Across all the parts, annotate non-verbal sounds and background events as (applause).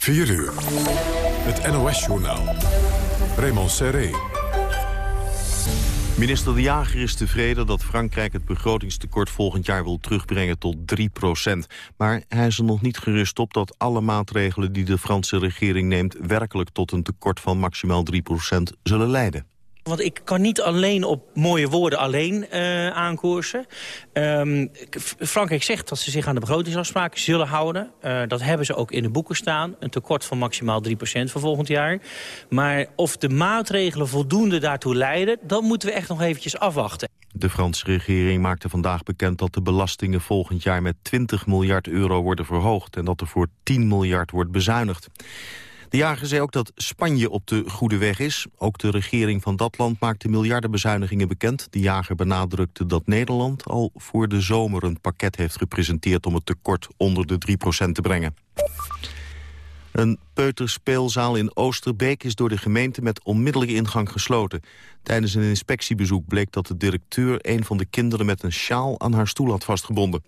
4 uur. Het NOS-journaal. Raymond Serré. Minister De Jager is tevreden dat Frankrijk het begrotingstekort volgend jaar wil terugbrengen tot 3% Maar hij is er nog niet gerust op dat alle maatregelen die de Franse regering neemt werkelijk tot een tekort van maximaal 3% zullen leiden. Want ik kan niet alleen op mooie woorden alleen uh, aankoersen. Um, Frankrijk zegt dat ze zich aan de begrotingsafspraken zullen houden. Uh, dat hebben ze ook in de boeken staan. Een tekort van maximaal 3% voor volgend jaar. Maar of de maatregelen voldoende daartoe leiden... dat moeten we echt nog eventjes afwachten. De Franse regering maakte vandaag bekend dat de belastingen volgend jaar met 20 miljard euro worden verhoogd... en dat er voor 10 miljard wordt bezuinigd. De jager zei ook dat Spanje op de goede weg is. Ook de regering van dat land maakte miljardenbezuinigingen bekend. De jager benadrukte dat Nederland al voor de zomer een pakket heeft gepresenteerd... om het tekort onder de 3% te brengen. Een peuterspeelzaal in Oosterbeek is door de gemeente met onmiddellijke ingang gesloten. Tijdens een inspectiebezoek bleek dat de directeur een van de kinderen met een sjaal aan haar stoel had vastgebonden.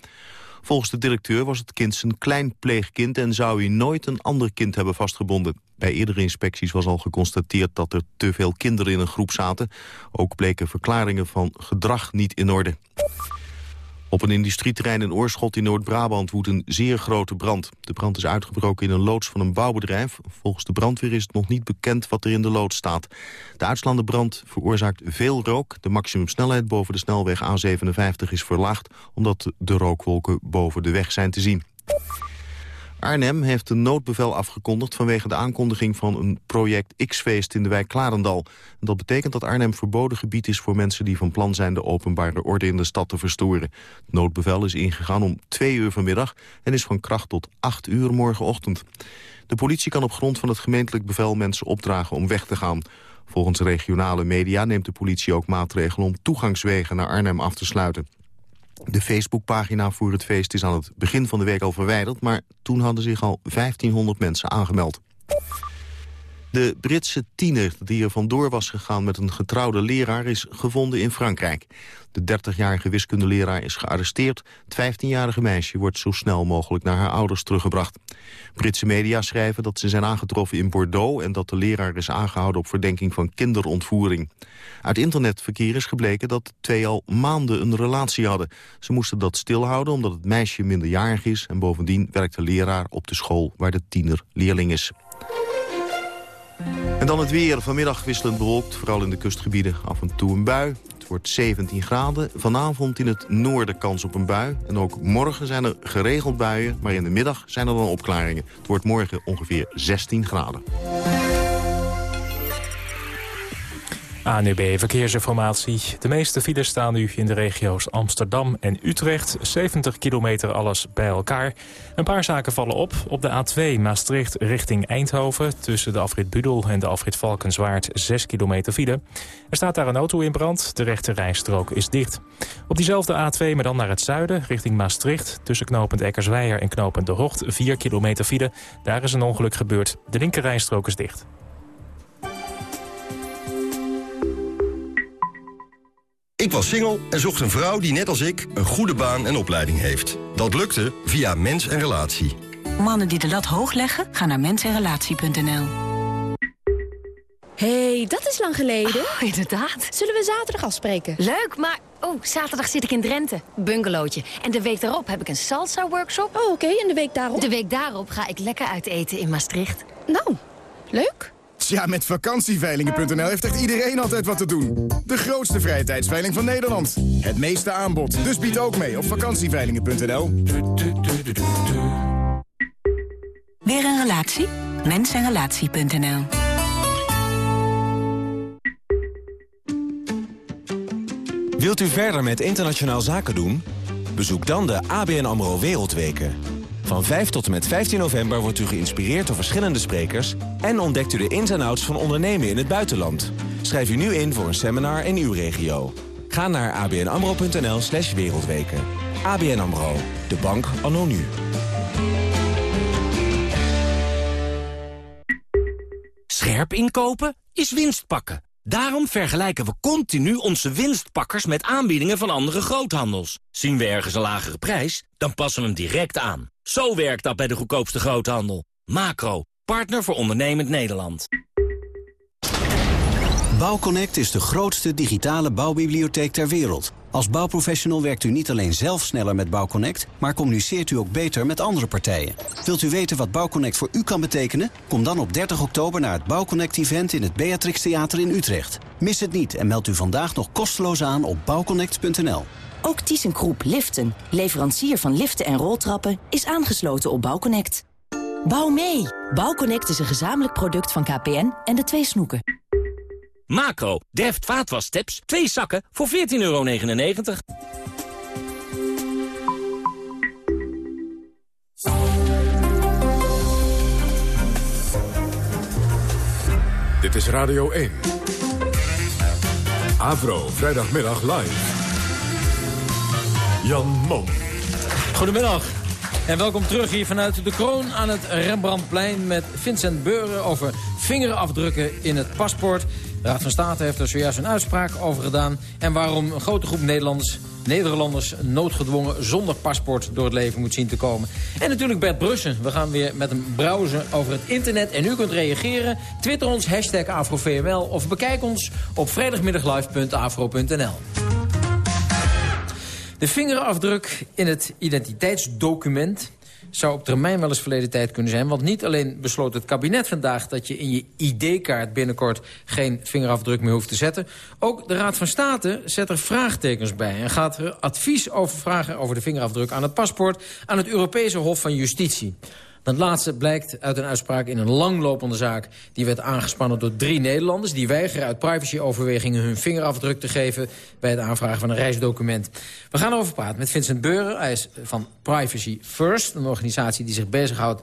Volgens de directeur was het kind zijn klein pleegkind... en zou hij nooit een ander kind hebben vastgebonden. Bij eerdere inspecties was al geconstateerd dat er te veel kinderen in een groep zaten. Ook bleken verklaringen van gedrag niet in orde. Op een industrieterrein in Oorschot in Noord-Brabant woedt een zeer grote brand. De brand is uitgebroken in een loods van een bouwbedrijf. Volgens de brandweer is het nog niet bekend wat er in de loods staat. De uitslaande brand veroorzaakt veel rook. De maximumsnelheid boven de snelweg A57 is verlaagd... omdat de rookwolken boven de weg zijn te zien. Arnhem heeft een noodbevel afgekondigd vanwege de aankondiging van een project X-feest in de wijk Klarendal. dat betekent dat Arnhem verboden gebied is voor mensen die van plan zijn de openbare orde in de stad te verstoren. Het noodbevel is ingegaan om twee uur vanmiddag en is van kracht tot acht uur morgenochtend. De politie kan op grond van het gemeentelijk bevel mensen opdragen om weg te gaan. Volgens regionale media neemt de politie ook maatregelen om toegangswegen naar Arnhem af te sluiten. De Facebookpagina voor het feest is aan het begin van de week al verwijderd... maar toen hadden zich al 1500 mensen aangemeld. De Britse tiener die er vandoor was gegaan met een getrouwde leraar... is gevonden in Frankrijk. De 30-jarige wiskundeleraar is gearresteerd. Het 15-jarige meisje wordt zo snel mogelijk naar haar ouders teruggebracht. Britse media schrijven dat ze zijn aangetroffen in Bordeaux... en dat de leraar is aangehouden op verdenking van kinderontvoering. Uit internetverkeer is gebleken dat de twee al maanden een relatie hadden. Ze moesten dat stilhouden omdat het meisje minderjarig is... en bovendien werkt de leraar op de school waar de tiener leerling is. En dan het weer. Vanmiddag wisselend bewolkt, vooral in de kustgebieden af en toe een bui. Het wordt 17 graden. Vanavond in het noorden kans op een bui. En ook morgen zijn er geregeld buien, maar in de middag zijn er dan opklaringen. Het wordt morgen ongeveer 16 graden. ANUB Verkeersinformatie. De meeste files staan nu in de regio's Amsterdam en Utrecht. 70 kilometer alles bij elkaar. Een paar zaken vallen op. Op de A2 Maastricht richting Eindhoven... tussen de afrit Budel en de afrit Valkenswaard 6 kilometer file. Er staat daar een auto in brand. De rechte rijstrook is dicht. Op diezelfde A2, maar dan naar het zuiden, richting Maastricht... tussen knooppunt Eckersweijer en knooppunt De Hocht 4 kilometer file. Daar is een ongeluk gebeurd. De linker rijstrook is dicht. Ik was single en zocht een vrouw die net als ik een goede baan en opleiding heeft. Dat lukte via Mens en Relatie. Mannen die de lat hoog leggen, gaan naar mensenrelatie.nl. hey, dat is lang geleden. Oh, inderdaad. Zullen we zaterdag afspreken? Leuk, maar... Oh, zaterdag zit ik in Drenthe. Bungalowtje. En de week daarop heb ik een salsa-workshop. Oh, oké. En de week daarop? De week daarop ga ik lekker uit eten in Maastricht. Nou, leuk. Ja, met vakantieveilingen.nl heeft echt iedereen altijd wat te doen. De grootste vrije tijdsveiling van Nederland. Het meeste aanbod. Dus bied ook mee op vakantieveilingen.nl. Weer een relatie? Mensenrelatie.nl Wilt u verder met internationaal zaken doen? Bezoek dan de ABN AMRO Wereldweken. Van 5 tot en met 15 november wordt u geïnspireerd door verschillende sprekers... en ontdekt u de ins en outs van ondernemen in het buitenland. Schrijf u nu in voor een seminar in uw regio. Ga naar abnamro.nl slash wereldweken. ABN AMRO, de bank anno nu. Scherp inkopen is winst pakken. Daarom vergelijken we continu onze winstpakkers met aanbiedingen van andere groothandels. Zien we ergens een lagere prijs, dan passen we hem direct aan. Zo werkt dat bij de goedkoopste groothandel. Macro, Partner voor ondernemend Nederland. Bouwconnect is de grootste digitale bouwbibliotheek ter wereld. Als bouwprofessional werkt u niet alleen zelf sneller met Bouwconnect... maar communiceert u ook beter met andere partijen. Wilt u weten wat Bouwconnect voor u kan betekenen? Kom dan op 30 oktober naar het Bouwconnect-event... in het Beatrix Theater in Utrecht. Mis het niet en meld u vandaag nog kosteloos aan op bouwconnect.nl. Ook ThyssenKroep Liften, leverancier van liften en roltrappen... is aangesloten op Bouwconnect. Bouw mee! Bouwconnect is een gezamenlijk product van KPN en de twee snoeken. Macro, Deft vaatwassteps, twee zakken voor 14,99 euro. Dit is Radio 1. Avro, vrijdagmiddag live. Jan Mom. Goedemiddag. En welkom terug hier vanuit de kroon aan het Rembrandtplein... met Vincent Beuren over vingerafdrukken in het paspoort. De Raad van State heeft er zojuist een uitspraak over gedaan... en waarom een grote groep Nederlanders, Nederlanders noodgedwongen zonder paspoort door het leven moet zien te komen. En natuurlijk Bert Brussen. We gaan weer met hem browsen over het internet en u kunt reageren. Twitter ons, hashtag AfroVML of bekijk ons op vrijdagmiddaglive.afro.nl. De vingerafdruk in het identiteitsdocument zou op termijn wel eens verleden tijd kunnen zijn. Want niet alleen besloot het kabinet vandaag... dat je in je ID-kaart binnenkort geen vingerafdruk meer hoeft te zetten. Ook de Raad van State zet er vraagtekens bij... en gaat er advies over vragen over de vingerafdruk aan het paspoort... aan het Europese Hof van Justitie. Dat laatste blijkt uit een uitspraak in een langlopende zaak... die werd aangespannen door drie Nederlanders... die weigeren uit privacyoverwegingen hun vingerafdruk te geven... bij het aanvragen van een reisdocument. We gaan erover praten met Vincent Beuren. Hij is van Privacy First, een organisatie die zich bezighoudt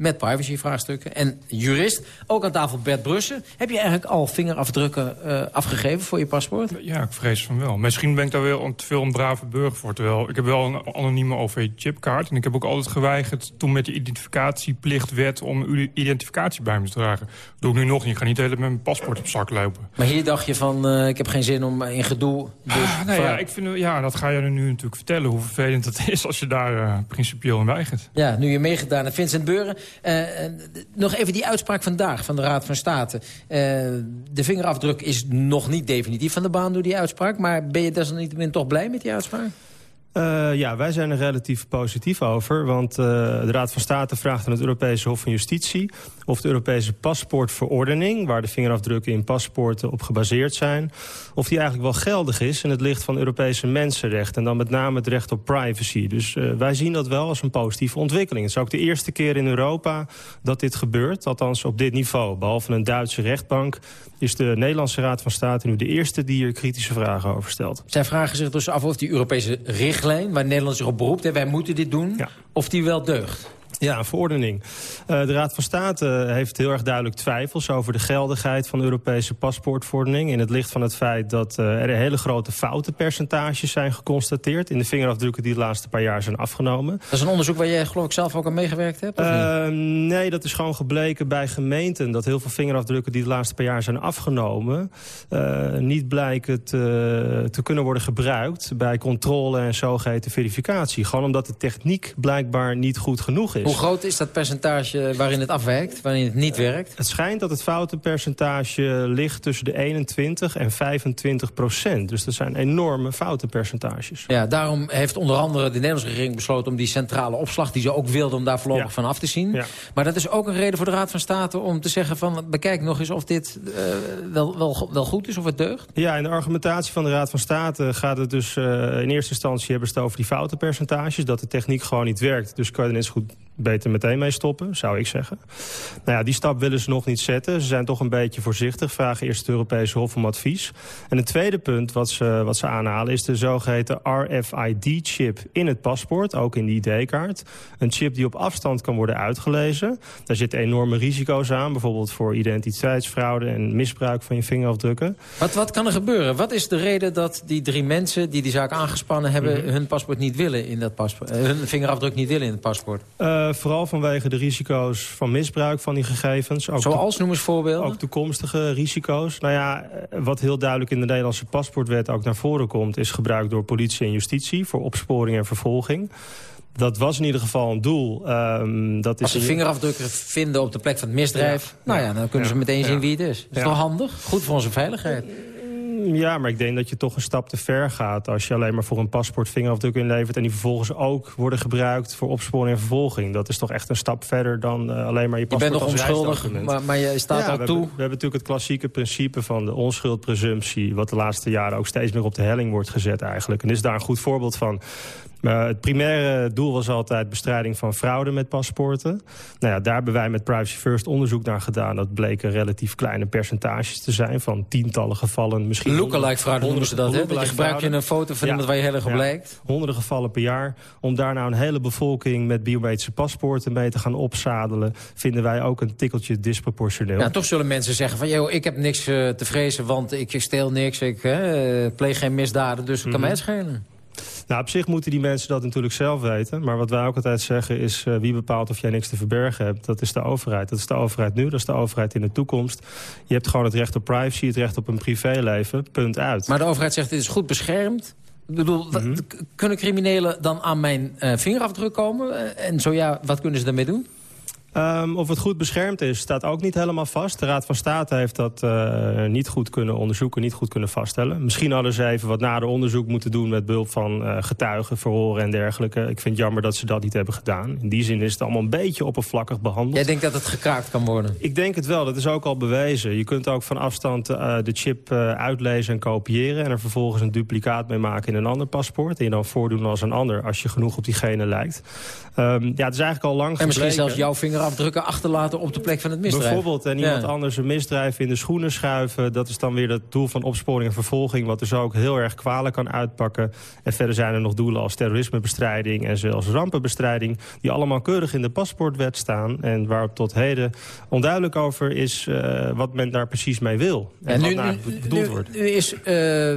met privacyvraagstukken. En jurist, ook aan tafel Bert Brussen. Heb je eigenlijk al vingerafdrukken uh, afgegeven voor je paspoort? Ja, ik vrees van wel. Misschien ben ik daar wel te veel een brave burger voor. Terwijl ik heb wel een anonieme OV-chipkaart. En ik heb ook altijd geweigerd toen met de identificatieplicht werd... om uw identificatie bij me te dragen. Dat doe ik nu nog niet. Ik ga niet de hele met mijn paspoort op zak lopen. Maar hier dacht je van, uh, ik heb geen zin om in gedoe... Dus ah, nee, ja, ik vind, ja, dat ga je nu natuurlijk vertellen. Hoe vervelend het is als je daar uh, principieel in weigert. Ja, nu je meegedaan hebt. Vincent Beuren, uh, nog even die uitspraak vandaag van de Raad van State. Uh, de vingerafdruk is nog niet definitief van de baan door die uitspraak. Maar ben je desalniettemin toch blij met die uitspraak? Uh, ja, wij zijn er relatief positief over. Want uh, de Raad van State vraagt aan het Europese Hof van Justitie... of de Europese paspoortverordening... waar de vingerafdrukken in paspoorten op gebaseerd zijn... of die eigenlijk wel geldig is in het licht van Europese mensenrechten. En dan met name het recht op privacy. Dus uh, wij zien dat wel als een positieve ontwikkeling. Het is ook de eerste keer in Europa dat dit gebeurt. Althans op dit niveau. Behalve een Duitse rechtbank is de Nederlandse Raad van State... nu de eerste die hier kritische vragen over stelt. Zij vragen zich dus af of die Europese richtlijn... waar Nederland zich op beroept, en wij moeten dit doen... of die wel deugt. Ja, een verordening. Uh, de Raad van State heeft heel erg duidelijk twijfels over de geldigheid van de Europese paspoortverordening. In het licht van het feit dat uh, er hele grote foutenpercentages zijn geconstateerd. In de vingerafdrukken die de laatste paar jaar zijn afgenomen. Dat is een onderzoek waar jij geloof ik zelf ook aan meegewerkt hebt? Uh, nee, dat is gewoon gebleken bij gemeenten. Dat heel veel vingerafdrukken die de laatste paar jaar zijn afgenomen. niet blijken te, te kunnen worden gebruikt bij controle en zogeheten verificatie. Gewoon omdat de techniek blijkbaar niet goed genoeg is. Hoe groot is dat percentage waarin het afwerkt, waarin het niet werkt? Het schijnt dat het foutenpercentage ligt tussen de 21 en 25 procent. Dus dat zijn enorme foutenpercentages. Ja, daarom heeft onder andere de Nederlandse regering besloten... om die centrale opslag, die ze ook wilde, om daar voorlopig ja. van af te zien. Ja. Maar dat is ook een reden voor de Raad van State om te zeggen van... bekijk nog eens of dit uh, wel, wel, wel goed is, of het deugt. Ja, in de argumentatie van de Raad van State gaat het dus... Uh, in eerste instantie hebben ze het over die foutenpercentages... dat de techniek gewoon niet werkt. Dus kan je eens goed beter meteen mee stoppen, zou ik zeggen. Nou ja, die stap willen ze nog niet zetten. Ze zijn toch een beetje voorzichtig, vragen eerst het Europese Hof om advies. En een tweede punt wat ze, wat ze aanhalen is de zogeheten RFID-chip in het paspoort, ook in de ID-kaart. Een chip die op afstand kan worden uitgelezen. Daar zitten enorme risico's aan, bijvoorbeeld voor identiteitsfraude en misbruik van je vingerafdrukken. Wat, wat kan er gebeuren? Wat is de reden dat die drie mensen die die zaak aangespannen hebben... Mm -hmm. hun paspoort niet willen in dat paspoort, hun vingerafdruk niet willen in het paspoort? Uh, vooral vanwege de risico's van misbruik van die gegevens. Ook Zoals, noem eens voorbeelden? Ook toekomstige risico's. Nou ja, wat heel duidelijk in de Nederlandse paspoortwet ook naar voren komt... is gebruik door politie en justitie voor opsporing en vervolging. Dat was in ieder geval een doel. Um, dat Als ze vingerafdrukken vinden op de plek van het misdrijf... Ja. nou ja, dan kunnen ze meteen zien wie het is. Dat is toch handig? Goed voor onze veiligheid. Ja, maar ik denk dat je toch een stap te ver gaat... als je alleen maar voor een paspoort vingerafdruk inlevert... en die vervolgens ook worden gebruikt voor opsporing en vervolging. Dat is toch echt een stap verder dan eh, alleen maar je Je paspoort bent nog onschuldig, maar, maar je staat Ja, we toe. Hebben, we hebben natuurlijk het klassieke principe van de onschuldpresumptie... wat de laatste jaren ook steeds meer op de helling wordt gezet eigenlijk. En dit is daar een goed voorbeeld van. Maar het primaire doel was altijd bestrijding van fraude met paspoorten. Nou ja, daar hebben wij met Privacy First onderzoek naar gedaan. Dat bleken relatief kleine percentages te zijn van tientallen gevallen. Misschien Lookalike fraude noemen ze dat, hè? Dat je gebruik je een foto van iemand waar je heel erg op ja. lijkt. Honderden gevallen per jaar. Om daar nou een hele bevolking met biometrische paspoorten mee te gaan opzadelen... vinden wij ook een tikkeltje disproportioneel. Ja, toch zullen mensen zeggen van... Yo, ik heb niks eh, te vrezen, want ik steel niks. Ik eh, pleeg geen misdaden, dus het kan Mhm. mij het schelen. Nou, op zich moeten die mensen dat natuurlijk zelf weten. Maar wat wij ook altijd zeggen is... eh, wie bepaalt of jij niks te verbergen hebt? Dat is de overheid. Dat is de overheid nu, dat is de overheid in de toekomst. Je hebt gewoon het recht op privacy, het recht op een privéleven. Punt uit. Maar de overheid zegt, dit is goed beschermd. Ik bedoel, Mhm. kunnen criminelen dan aan mijn eh, vingerafdruk komen? Eh, en zo ja, wat kunnen ze daarmee doen? Ehm, of het goed beschermd is, staat ook niet helemaal vast. De Raad van State heeft dat eh, niet goed kunnen onderzoeken, niet goed kunnen vaststellen. Misschien hadden ze even wat nader onderzoek moeten doen... met behulp van eh, getuigen, verhoren en dergelijke. Ik vind het jammer dat ze dat niet hebben gedaan. In die zin is het allemaal een beetje oppervlakkig behandeld. Jij denkt dat het gekraakt kan worden? Ik denk het wel, dat is ook al bewezen. Je kunt ook van afstand eh, de chip uitlezen en kopiëren... en er vervolgens een duplicaat mee maken in een ander paspoort... en je dan voordoen als een ander als je genoeg op diegene lijkt. Ehm, ja, het is eigenlijk al lang En misschien gebleken. zelfs jouw vingerafdrukken achterlaten op de plek van het misdrijf. Bijvoorbeeld, en iemand Ja. anders een misdrijf in de schoenen schuiven. Dat is dan weer het doel van opsporing en vervolging... wat dus ook heel erg kwalijk kan uitpakken. En verder zijn er nog doelen als terrorismebestrijding... en zelfs rampenbestrijding... die allemaal keurig in de paspoortwet staan... en waar tot heden onduidelijk over is eh, wat men daar precies mee wil. En, En wat nu, nou nu, bedoeld nu- wordt. nu is, eh,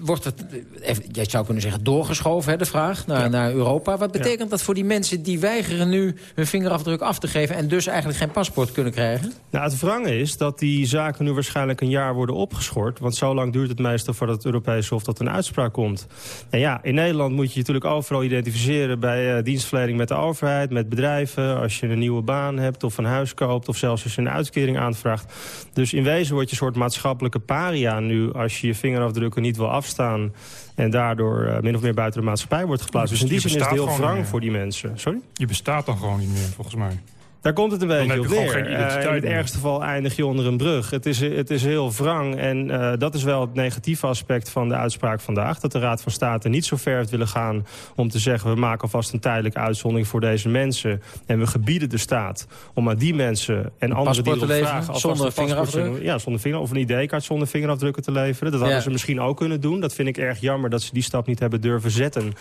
wordt het, even, jij zou kunnen zeggen, doorgeschoven, hè, de vraag, naar, naar Europa. Wat betekent dat voor die mensen die weigeren nu hun vingerafdruk af te geven... en dus eigenlijk geen paspoort kunnen krijgen? Nou, het wrange is dat die zaken nu waarschijnlijk een jaar worden opgeschort. Want zo lang duurt het meestal voordat het Europese Hof tot een uitspraak komt. En ja, in Nederland moet je je natuurlijk overal identificeren... bij eh, dienstverlening met de overheid, met bedrijven... als je een nieuwe baan hebt of een huis koopt... of zelfs als je een uitkering aanvraagt. Dus in wezen word je een soort maatschappelijke paria nu... als je je vingerafdrukken niet wil afstaan... en daardoor eh, min of meer buiten de maatschappij wordt geplaatst. Dus in die Je zin is het bestaat heel wrang voor die mensen. Sorry? Je bestaat dan gewoon niet meer, volgens mij. Daar komt het een beetje op neer. geen Eh, identiteit in het ergste geval eindig je onder een brug. Het is, het is heel wrang en eh, dat is wel het negatieve aspect van de uitspraak vandaag. Dat de Raad van State niet zo ver heeft willen gaan om te zeggen... we maken alvast een tijdelijke uitzondering voor deze mensen. En we gebieden de staat om aan die mensen en anderen die erop leveren, vragen... zonder vingerafdruk? Ja, zonder vinger, of een ID-kaart zonder vingerafdrukken te leveren. Dat hadden Ja. ze misschien ook kunnen doen. Dat vind ik erg jammer dat ze die stap niet hebben durven zetten.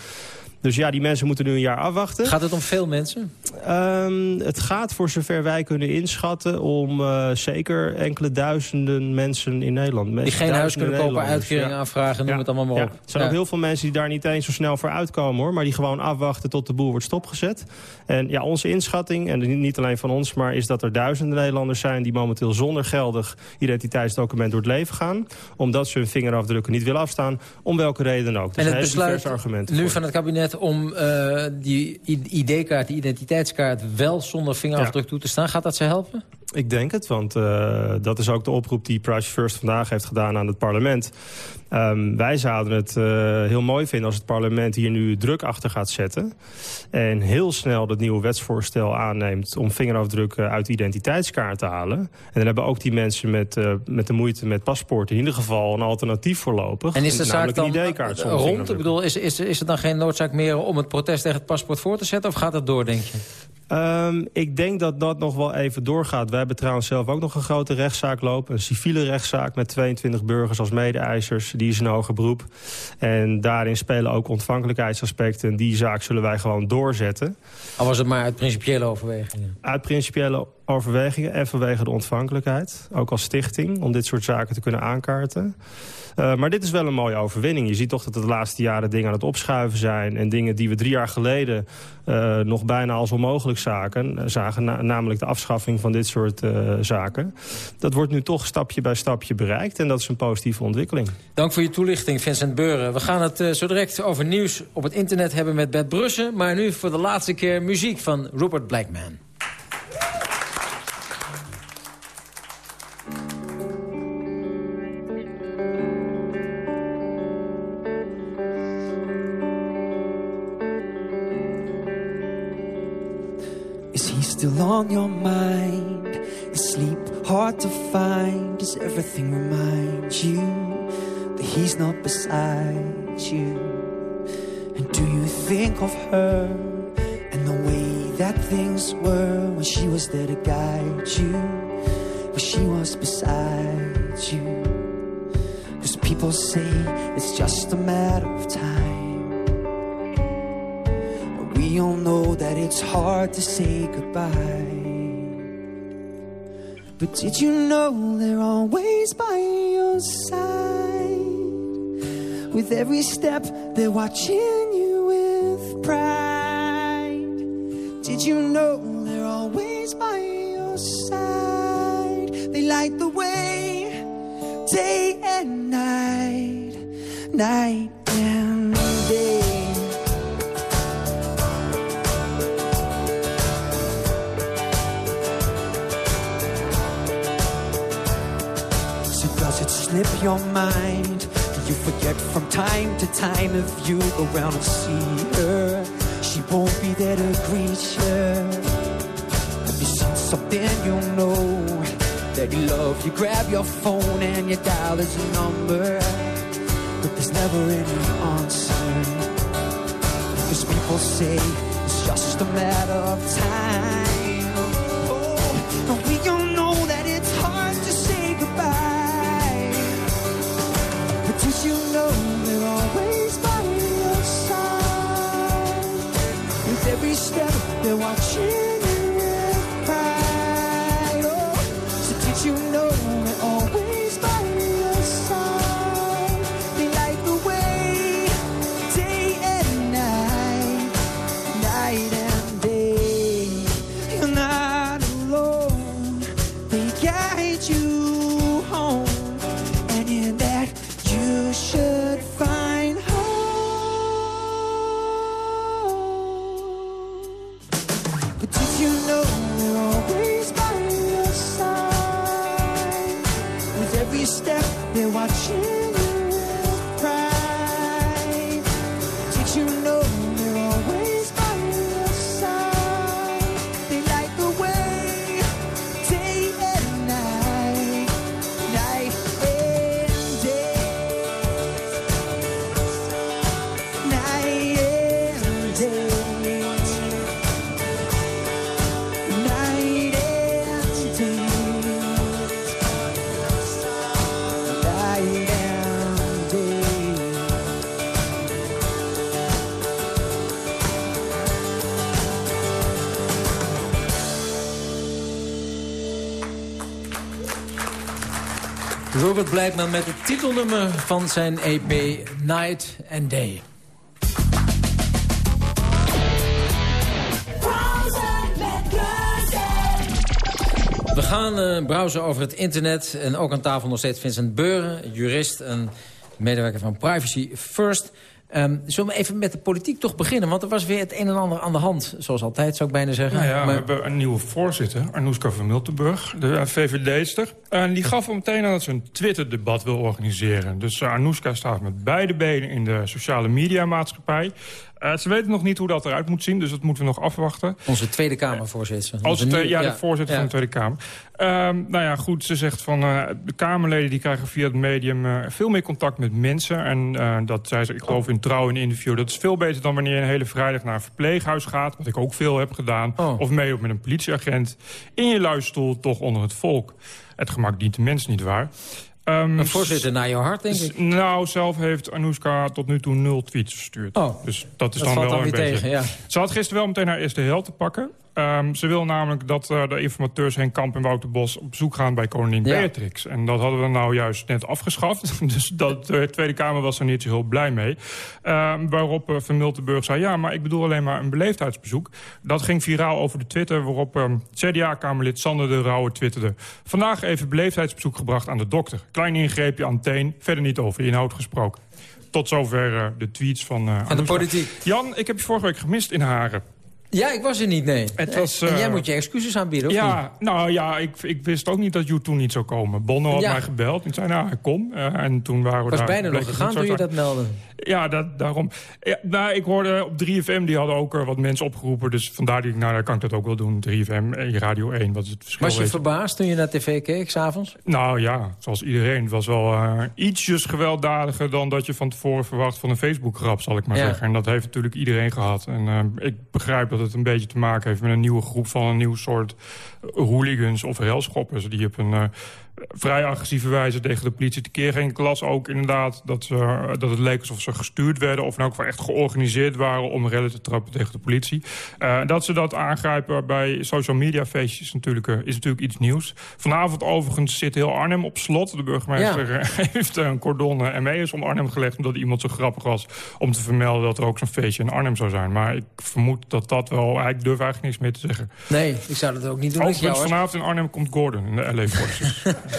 Dus ja, die mensen moeten nu een jaar afwachten. Gaat het om veel mensen? Ehm, het gaat voor zover wij kunnen inschatten om eh, zeker enkele duizenden mensen in Nederland. Die geen huis kunnen kopen, uitkeringen ja. aanvragen, noem Ja, het allemaal maar ja. op. Er zijn ook heel veel mensen die daar niet eens zo snel voor uitkomen hoor. Maar die gewoon afwachten tot de boel wordt stopgezet. En ja, onze inschatting, en niet alleen van ons, maar is dat er duizenden Nederlanders zijn die momenteel zonder geldig identiteitsdocument door het leven gaan. Omdat ze hun vingerafdrukken niet willen afstaan. Om welke reden ook. en Er het besluit nu voor. van het kabinet om eh, die ID-kaart, die identiteitskaart... wel zonder vingerafdruk toe te staan, gaat dat ze helpen? Ik denk het, want eh, dat is ook de oproep die Price First vandaag heeft gedaan aan het parlement. Ehm, wij zouden het eh, heel mooi vinden als het parlement hier nu druk achter gaat zetten. En heel snel dat nieuwe wetsvoorstel aanneemt om vingerafdrukken uit de identiteitskaart te halen. En dan hebben ook die mensen met, eh, met de moeite met paspoorten in ieder geval een alternatief voorlopig. En is de zaak dan rond? Ik bedoel, is, is, is het dan geen noodzaak meer om het protest tegen het paspoort voor te zetten? Of gaat het door, denk je? Ehm, ik denk dat dat nog wel even doorgaat. We hebben trouwens zelf ook nog een grote rechtszaak lopen. Een civiele rechtszaak met 22 burgers als mede-eisers. Die is een hoger beroep. En daarin spelen ook ontvankelijkheidsaspecten. En die zaak zullen wij gewoon doorzetten. Al was het maar uit principiële overwegingen. Uit principiële overwegingen en vanwege de ontvankelijkheid. Ook als stichting, om dit soort zaken te kunnen aankaarten. Uh, maar dit is wel een mooie overwinning. Je ziet toch dat de laatste jaren dingen aan het opschuiven zijn. En dingen die we drie jaar geleden uh, nog bijna als onmogelijk zagen, zagen namelijk de afschaffing van dit soort zaken. Dat wordt nu toch stapje bij stapje bereikt en dat is een positieve ontwikkeling. Dank voor je toelichting, Vincent Beuren. We gaan het zo direct over nieuws op het internet hebben met Bert Brussen. Maar nu voor de laatste keer muziek van Rupert Blackman. On your mind? Is sleep hard to find? Does everything remind you that he's not beside you? And do you think of her and the way that things were when she was there to guide you? When she was beside you? Cause people say it's just a matter of time it's hard to say goodbye. But did you know they're always by your side? With every step, they're watching if you go around and see her? She won't be there to greet you. Have you seen something you know that you love? You grab your phone and you dial his number, but there's never any answer. Because people say it's just a matter of time. Blackman met het titelnummer van zijn EP Night and Day. We gaan eh, browsen over het internet. En ook aan tafel nog steeds Vincent Beuren, jurist en medewerker van Privacy First. Ehm, zullen we even met de politiek toch beginnen? Want er was weer het een en ander aan de hand. Zoals altijd, zou ik bijna zeggen. Nou ja, we Maar- hebben een nieuwe voorzitter, Arnoeska van Miltenburg, de eh, VVD'ster. En die gaf al meteen aan dat ze een Twitter-debat wil organiseren. Dus uh, Arnoeska staat met beide benen in de sociale media-maatschappij. Eh, ze weten nog niet hoe dat eruit moet zien, dus dat moeten we nog afwachten. Onze Tweede Kamervoorzitter. Als Onze het, nieuwe- ja, de voorzitter ja. van de Tweede Kamer. Ehm, nou ja, goed, ze zegt van eh, de Kamerleden die krijgen via het medium eh, veel meer contact met mensen. En eh, dat zei ze, ik geloof in trouw in een interview. Dat is veel beter dan wanneer je een hele vrijdag naar een verpleeghuis gaat. Wat ik ook veel heb gedaan. Oh. Of mee op met een politieagent. In je luisterstoel, toch onder het volk. Het gemak dient de mens niet waar. Ehm, Een voorzitter naar jouw hart, denk ik. Nou, zelf heeft Anoushka tot nu toe nul tweets verstuurd. Oh, Dus dat is dat dan wel dan een beetje... tegen, ja. Ze had gisteren wel meteen haar eerste hel te pakken. Ehm, ze wil namelijk dat uh, de informateurs Henk Kamp en Wouter Bos... op bezoek gaan bij koningin Ja. Beatrix. En dat hadden we nou juist net afgeschaft. (laughs) dus dat, de Tweede Kamer was er niet zo heel blij mee. Ehm, waarop uh, Van Miltenburg zei... ja, maar ik bedoel alleen maar een beleefdheidsbezoek. Dat ging viraal over de Twitter... waarop ehm, CDA-Kamerlid Sander de Rauwe twitterde... vandaag even beleefdheidsbezoek gebracht aan de dokter. Klein ingreepje aan teen, verder niet over inhoud gesproken. Tot zover de tweets van... Uh, Van de politiek. Jan, ik heb je vorige week gemist in Haren. Ja, ik was er niet, nee. Het was, en jij uh, moet je excuses aanbieden, of ja, niet? Nou ja, ik, ik wist ook niet dat you toen niet zou komen. Bonno had Ja. mij gebeld. Ik zei, nou, kom. Uh, en toen waren we was daar. bijna nog gegaan toen je dat meldde. Ja, dat, daarom. Ja, nou, ik hoorde op 3FM, die hadden ook uh, wat mensen opgeroepen. Dus vandaar dat ik, nou, dan kan ik dat ook wel doen. 3FM en Radio 1, wat is het verschil? Was je weet verbaasd toen je naar tv keek, s'avonds? Nou ja, zoals iedereen. Het was wel uh, ietsjes gewelddadiger dan dat je van tevoren verwacht van een Facebook-grap, zal ik maar Ja. zeggen. En dat heeft natuurlijk iedereen gehad. En uh, ik begrijp dat het een beetje te maken heeft met een nieuwe groep van een nieuw soort hooligans of railschoppers. Die op een vrij agressieve wijze tegen de politie tekeer ging. Ik las ook inderdaad dat, ze, dat het leek alsof ze gestuurd werden... of in elk geval echt georganiseerd waren om rellen te trappen tegen de politie. Uh, dat ze dat aangrijpen bij social media feestjes is natuurlijk, uh, is natuurlijk iets nieuws. Vanavond overigens zit heel Arnhem op slot. De burgemeester ja. (laughs) heeft een cordon uh, ME's om Arnhem gelegd... omdat iemand zo grappig was om te vermelden dat er ook zo'n feestje in Arnhem zou zijn. Maar ik vermoed dat dat wel... Ik durf eigenlijk niks meer te zeggen. Nee, ik zou dat ook niet doen. Overigens, vanavond in Arnhem komt Gordon in de LA Forces. (laughs)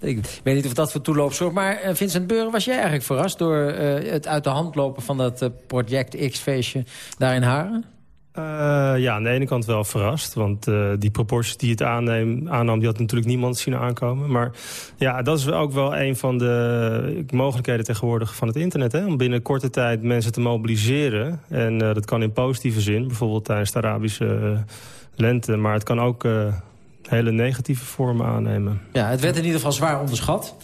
ik weet niet of dat voor toeloop zorgt. Maar uh, Vincent Beuren, was jij eigenlijk verrast... door uh, het uit de hand lopen van dat uh, Project X-feestje daar in Haren? Ja, aan de ene kant wel verrast. Want die proporties die het aannam, die had natuurlijk niemand zien aankomen. Maar ja, dat is ook wel een van de mogelijkheden tegenwoordig van het internet. Hè? Om binnen korte tijd mensen te mobiliseren. En dat kan in positieve zin, bijvoorbeeld tijdens de Arabische lente. Maar het kan ook hele negatieve vormen aannemen. Ja, het werd in ieder geval zwaar onderschat.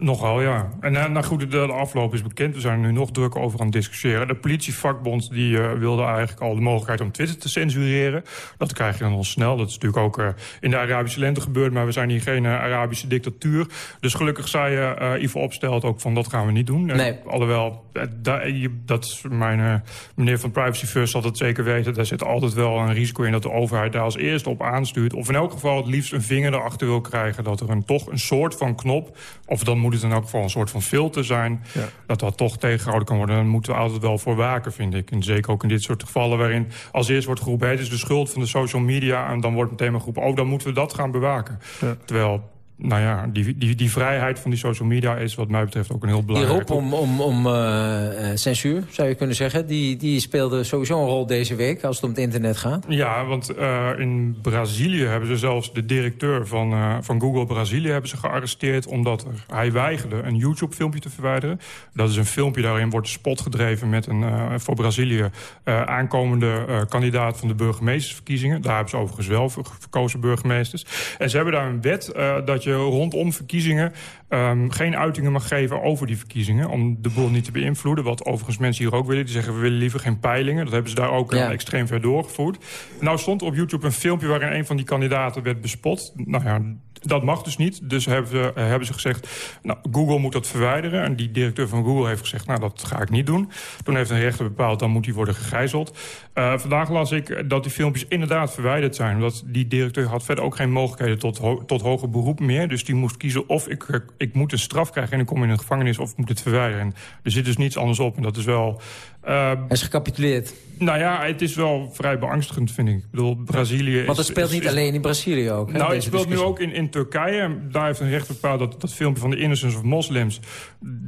Nogal, ja. En uh, nou goed, de, de, afloop is bekend. We zijn er nu nog druk over aan het discussiëren. De politievakbond die, uh, wilde eigenlijk al de mogelijkheid om Twitter te censureren. Dat krijg je dan al snel. Dat is natuurlijk ook uh, in de Arabische lente gebeurd. Maar we zijn hier geen Arabische dictatuur. Dus gelukkig zei Ivo Opstelt ook van dat gaan we niet doen. Nee. alhoewel, da, dat mijn meneer van Privacy First zal dat zeker weten. Daar zit altijd wel een risico in dat de overheid daar als eerste op aanstuurt. Of in elk geval het liefst een vinger erachter wil krijgen. Dat er een, toch een soort van knop, of dan moet het in elk geval een soort van filter zijn... Ja. dat dat toch tegengehouden kan worden. Daar moeten we altijd wel voor waken, vind ik. En zeker ook in dit soort gevallen waarin als eerst wordt geroepen... het is de schuld van de social media en dan wordt meteen maar geroepen... oh, dan moeten we dat gaan bewaken. Ja. Terwijl nou ja, die, die, die vrijheid van die social media is wat mij betreft ook een heel belangrijk... Die roep om, om, om uh, censuur, zou je kunnen zeggen... Die, die speelde sowieso een rol deze week als het om het internet gaat. Ja, want uh, in Brazilië hebben ze zelfs de directeur van, uh, van Google Brazilië... hebben ze gearresteerd omdat er, hij weigerde een YouTube-filmpje te verwijderen. Dat is een filmpje, daarin wordt spot gedreven met een voor Brazilië... aankomende kandidaat van de burgemeestersverkiezingen. Daar hebben ze overigens wel verkozen burgemeesters. En ze hebben daar een wet dat je je rondom verkiezingen um, geen uitingen mag geven over die verkiezingen. Om de boel niet te beïnvloeden. Wat overigens mensen hier ook willen. Die zeggen we willen liever geen peilingen. Dat hebben ze daar ook ja. extreem ver doorgevoerd. Nou stond er op YouTube een filmpje waarin een van die kandidaten werd bespot. Nou ja, dat mag dus niet. Dus hebben ze, uh, hebben ze gezegd, nou, Google moet dat verwijderen. En die directeur van Google heeft gezegd, nou, dat ga ik niet doen. Toen heeft een rechter bepaald, dan moet die worden gegijzeld. Uh, vandaag las ik dat die filmpjes inderdaad verwijderd zijn. Omdat die directeur had verder ook geen mogelijkheden tot, tot hoger beroep meer. Dus die moest kiezen of ik, ik moet een straf krijgen en ik kom in een gevangenis... of ik moet het verwijderen. Er zit dus niets anders op en dat is wel... Uh, Hij is gecapituleerd. Nou ja, het is wel vrij beangstigend, vind ik. Ik bedoel, Brazilië... Want het speelt is, niet is, alleen in Brazilië ook. Hè, nou, het speelt discussie. nu ook in, in Turkije. Daar heeft een rechter bepaald dat dat filmpje van de Innocence of Moslims...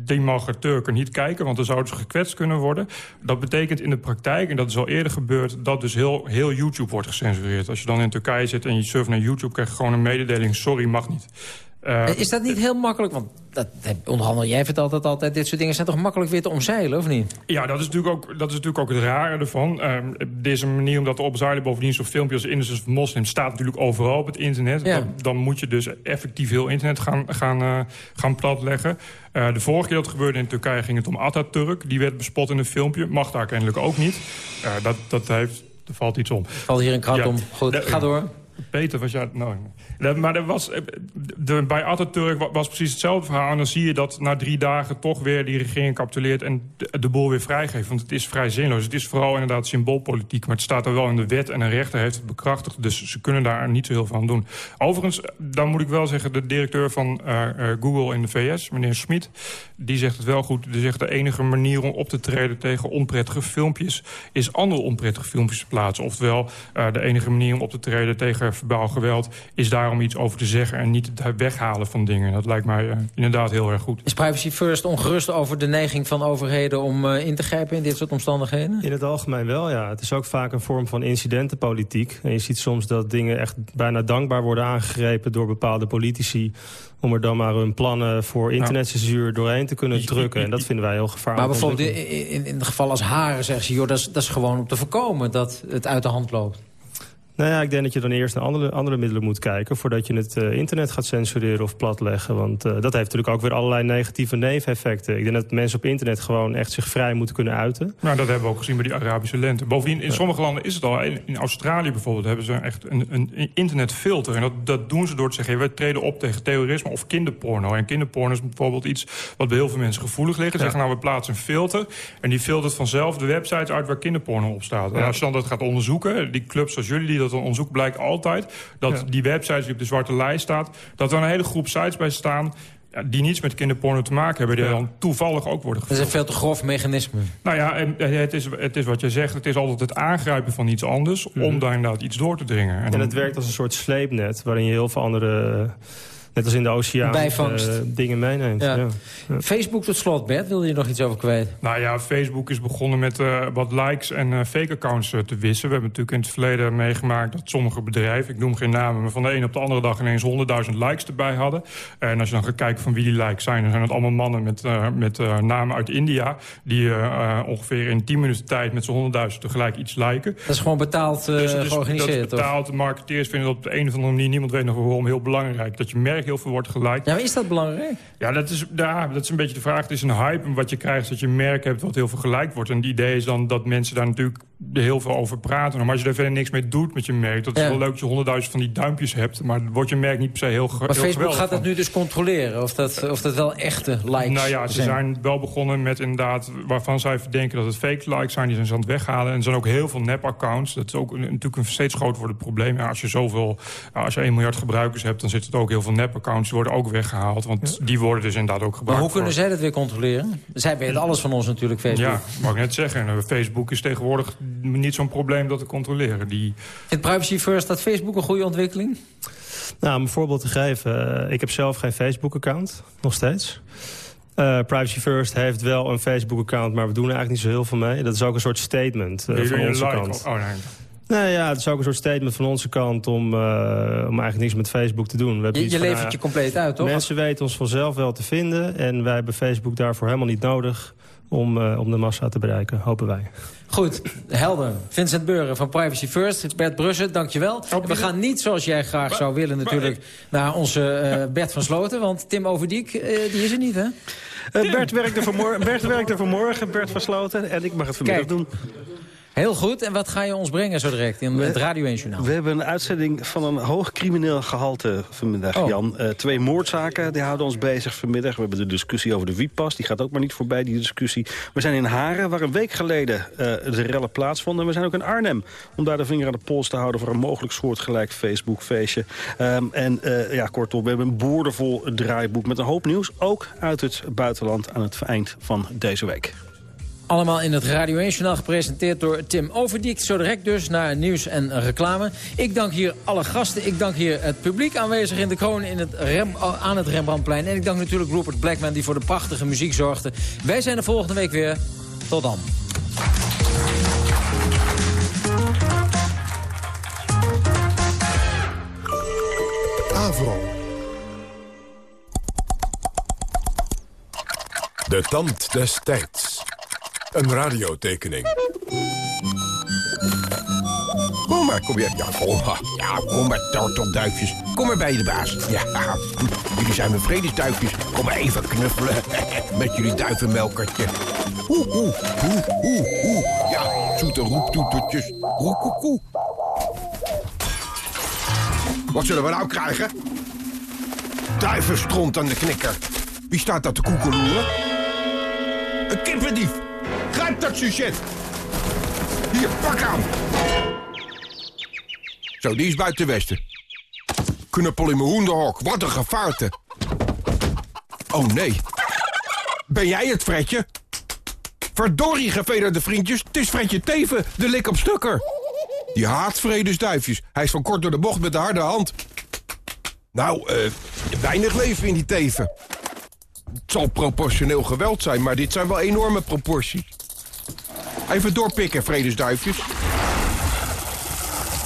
die mag Turken niet kijken, want dan zouden ze gekwetst kunnen worden. Dat betekent in de praktijk, en dat is al eerder gebeurd... dat dus heel, heel YouTube wordt gecensureerd. Als je dan in Turkije zit en je surft naar YouTube... krijg je gewoon een mededeling, sorry, mag niet. Uh, is dat niet heel makkelijk? Want dat, onderhandel jij vertelt dat altijd. Dit soort dingen zijn toch makkelijk weer te omzeilen, of niet? Ja, dat is natuurlijk ook, dat is natuurlijk ook het rare ervan. Uh, deze manier om dat te omzeilen, bovendien zo'n filmpje als Innocence of Moslims... staat natuurlijk overal op het internet. Ja. Dan, dan, moet je dus effectief heel internet gaan, gaan, uh, gaan platleggen. Uh, de vorige keer dat gebeurde in Turkije ging het om Atatürk. Die werd bespot in een filmpje. Mag daar kennelijk ook niet. dat, dat heeft, er valt iets om. Valt hier een krat ja. om. Goed, ga door. Peter, was jij... Nou, maar er was, eh, bij Atatürk wa- was precies hetzelfde verhaal. En dan zie je dat na drie dagen toch weer die regering capituleert... en de, boel weer vrijgeeft. Want het is vrij zinloos. Het is vooral inderdaad symboolpolitiek. Maar het staat er wel in de wet en een rechter heeft het bekrachtigd. Dus ze kunnen daar niet zo heel veel aan doen. Overigens, dan moet ik wel zeggen... de directeur van eh, eh, Google in de VS, meneer Schmid... die zegt het wel goed. Die zegt de enige manier om op te treden tegen onprettige filmpjes... is andere onprettige filmpjes te plaatsen. Oftewel, eh, de enige manier om op te treden tegen verbaal geweld... is daarom iets over te zeggen en niet het weghalen van dingen. Dat lijkt mij eh, inderdaad heel erg goed. Is Privacy First ongerust over de neiging van overheden... om eh, in te grijpen in dit soort omstandigheden? In het algemeen wel, ja. Het is ook vaak een vorm van incidentenpolitiek. En je ziet soms dat dingen echt bijna dankbaar worden aangegrepen... door bepaalde politici om er dan maar hun plannen voor internetcensuur doorheen te kunnen drukken. En dat vinden wij heel gevaarlijk. Maar bijvoorbeeld in, in, in het geval als haren zeggen ze... joh, dat is, dat is gewoon om te voorkomen dat het uit de hand loopt. Nou ja, ik denk dat je dan eerst naar andere, andere middelen moet kijken... voordat je het eh, internet gaat censureren of platleggen. Want eh, dat heeft natuurlijk ook weer allerlei negatieve neveneffecten. Ik denk dat mensen op internet gewoon echt zich vrij moeten kunnen uiten. Nou, dat hebben we ook gezien bij die Arabische lente. Bovendien, in sommige landen is het al. In, in Australië bijvoorbeeld hebben ze echt een, een internetfilter. En dat, dat doen ze door te zeggen... we treden op tegen terrorisme of kinderporno. En kinderporno is bijvoorbeeld iets wat bij heel veel mensen gevoelig ligt. Ze zeggen, nou, we plaatsen een filter. En die filtert vanzelf de websites uit waar kinderporno op staat. En als je dan dat gaat onderzoeken... die clubs zoals jullie die dat dan onderzoeken... blijkt altijd dat Ja. die websites die op de zwarte lijst staat... dat er een hele groep sites bij staan... ja, die niets met kinderporno te maken hebben... die dan toevallig ook worden Dat is een veel te grof mechanisme. nou ja, en het is, het is wat je zegt. Het is altijd het aangrijpen van iets anders... om daar inderdaad iets door te dringen. En En dan- het werkt als een soort sleepnet... waarin je heel veel andere, net als in de oceaan, Bijvangst. eh, dingen meeneemt. Ja. Ja. Facebook tot slot, Bert, wil je nog iets over kwijt? Nou ja, Facebook is begonnen met eh, wat likes en eh, fake-accounts te wissen. We hebben natuurlijk in het verleden meegemaakt dat sommige bedrijven... ik noem geen namen, maar van de een op de andere dag ineens 100.000 likes erbij hadden. En als je dan gaat kijken van wie die likes zijn... dan zijn het allemaal mannen met, eh, met eh, namen uit India... die ongeveer in 10 minuten tijd met z'n 100.000 tegelijk iets liken. Dat is gewoon betaald eh, Dus georganiseerd, dat is betaald. De marketeers vinden dat op de een of andere manier... niemand weet nog waarom heel belangrijk. Dat je heel veel wordt geliked. Ja, maar is dat belangrijk? Ja, dat is, ja, dat is een beetje de vraag. Het is een hype. En wat je krijgt is dat je een merk hebt wat heel veel gelijk wordt. En het idee is dan dat mensen daar natuurlijk heel veel over praten. Maar als je daar verder niks mee doet met je merk... dat is Ja. wel leuk dat je honderdduizend van die duimpjes hebt... maar wordt je merk niet per se heel, Maar heel Facebook gaat dat nu dus controleren. Of dat, of dat wel echte likes Nou ja, ze zijn wel begonnen met inderdaad... waarvan zij verdenken dat het fake likes zijn. Die zijn ze aan het weghalen. En er zijn ook heel veel nep-accounts. Dat is ook natuurlijk een steeds groter wordend probleem. Ja, als je zoveel, als je 1 miljard gebruikers hebt... dan zitten er ook heel veel nep-accounts. Die worden ook weggehaald. Want die worden dus inderdaad ook Maar gebruikt. hoe kunnen voor- zij dat weer controleren? Zij weten alles van ons natuurlijk, Facebook. Ja, mag ik net zeggen. En, eh, Facebook is tegenwoordig niet zo'n probleem dat te controleren. Die... Vindt Privacy First dat Facebook een goede ontwikkeling? Nou, om een voorbeeld te geven. eh, ik heb zelf geen Facebook-account, nog steeds. Eh, Privacy First heeft wel een Facebook-account, maar we doen er eigenlijk niet zo heel veel mee. Dat is ook een soort statement van een onze like? kant. Oh, nee. Nee, ja, het is ook een soort statement van onze kant om, eh, om eigenlijk niks met Facebook te doen. We hebben Je, je van, levert ja, je compleet uit, toch? Mensen weten ons vanzelf wel te vinden en wij hebben Facebook daarvoor helemaal niet nodig om, eh, om de massa te bereiken, hopen wij. Goed, helder. Vincent Beuren van Privacy First. Bert Brussen, dankjewel. We gaan niet zoals jij graag zou willen natuurlijk... naar onze eh, Bert van Sloten. Want Tim Overdiek, eh, die is er niet, hè? Bert, werkte vanmorgen, Bert werkte vanmorgen, Bert versloten. En ik mag het vanmiddag Kijk. doen. Heel goed. En wat ga je ons brengen zo direct in het Radio 1 Journaal? We hebben een uitzending van een hoog crimineel gehalte vanmiddag, Oh. Jan. Eh, twee moordzaken die houden ons bezig vanmiddag. We hebben de discussie over de wietpas. Die gaat ook maar niet voorbij, die discussie. We zijn in Haren, waar een week geleden eh, de rellen plaatsvonden. We zijn ook in Arnhem, om daar de vinger aan de pols te houden... voor een mogelijk soortgelijk Facebook-feestje. Ehm, en eh, ja, kortom, we hebben een boordevol draaiboek met een hoop nieuws. Ook uit het buitenland aan het eind van deze week. Allemaal in het Radio 1 Journaal gepresenteerd door Tim Overdiek. Zo direct dus naar nieuws en reclame. Ik dank hier alle gasten. Ik dank hier het publiek aanwezig in de kroon in het Rem- aan het Rembrandtplein. En ik dank natuurlijk Rupert Blackman die voor de prachtige muziek zorgde. Wij zijn er volgende week weer. Tot dan. Avro. De tand des tijds. Een radiotekening. Kom maar, kom hier. Ja, kom maar. Ja, kom maar. Kom maar bij de baas. Ja, jullie zijn mijn vredesduifjes. Kom maar even knuffelen (laughs) met jullie duivenmelkertje. Oeh, oeh, oeh, oeh, oeh. Ja, zoete roeptoetertjes. Roekoekoe. Wat zullen we nou krijgen? Duivenstront aan de knikker. Wie staat dat te koekeloeren? Een kippendief. Dat sujet. Hier, pak aan. Zo, die is buiten westen. Knuppel in mijn hoenderhok. Wat een gevaarte. Oh nee. Ben jij het, Fredje? Verdorie, gevederde vriendjes. Het is Fredje Teven, de lik op stukker. Die haat vredesduifjes. Hij is van kort door de bocht met de harde hand. Nou, eh, weinig leven in die teven. Het zal proportioneel geweld zijn, maar dit zijn wel enorme proporties. Even doorpikken, vredesduifjes.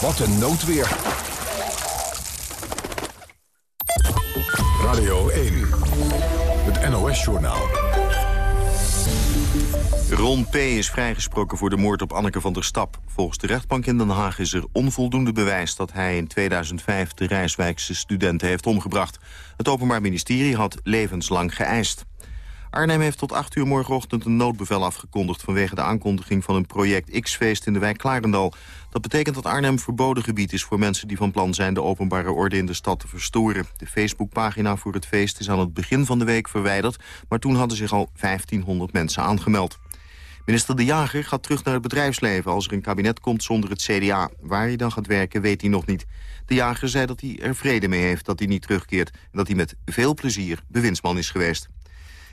Wat een noodweer. Radio 1. Het NOS-journaal. Ron P. is vrijgesproken voor de moord op Anneke van der Stap. Volgens de rechtbank in Den Haag is er onvoldoende bewijs... dat hij in 2005 de Rijswijkse studenten heeft omgebracht. Het Openbaar Ministerie had levenslang geëist. Arnhem heeft tot 8 uur morgenochtend een noodbevel afgekondigd... vanwege de aankondiging van een project X-feest in de wijk Klarendal. Dat betekent dat Arnhem verboden gebied is voor mensen die van plan zijn... de openbare orde in de stad te verstoren. De Facebookpagina voor het feest is aan het begin van de week verwijderd... maar toen hadden zich al 1500 mensen aangemeld. Minister De Jager gaat terug naar het bedrijfsleven als er een kabinet komt zonder het CDA. Waar hij dan gaat werken weet hij nog niet. De Jager zei dat hij er vrede mee heeft dat hij niet terugkeert... en dat hij met veel plezier bewindsman is geweest.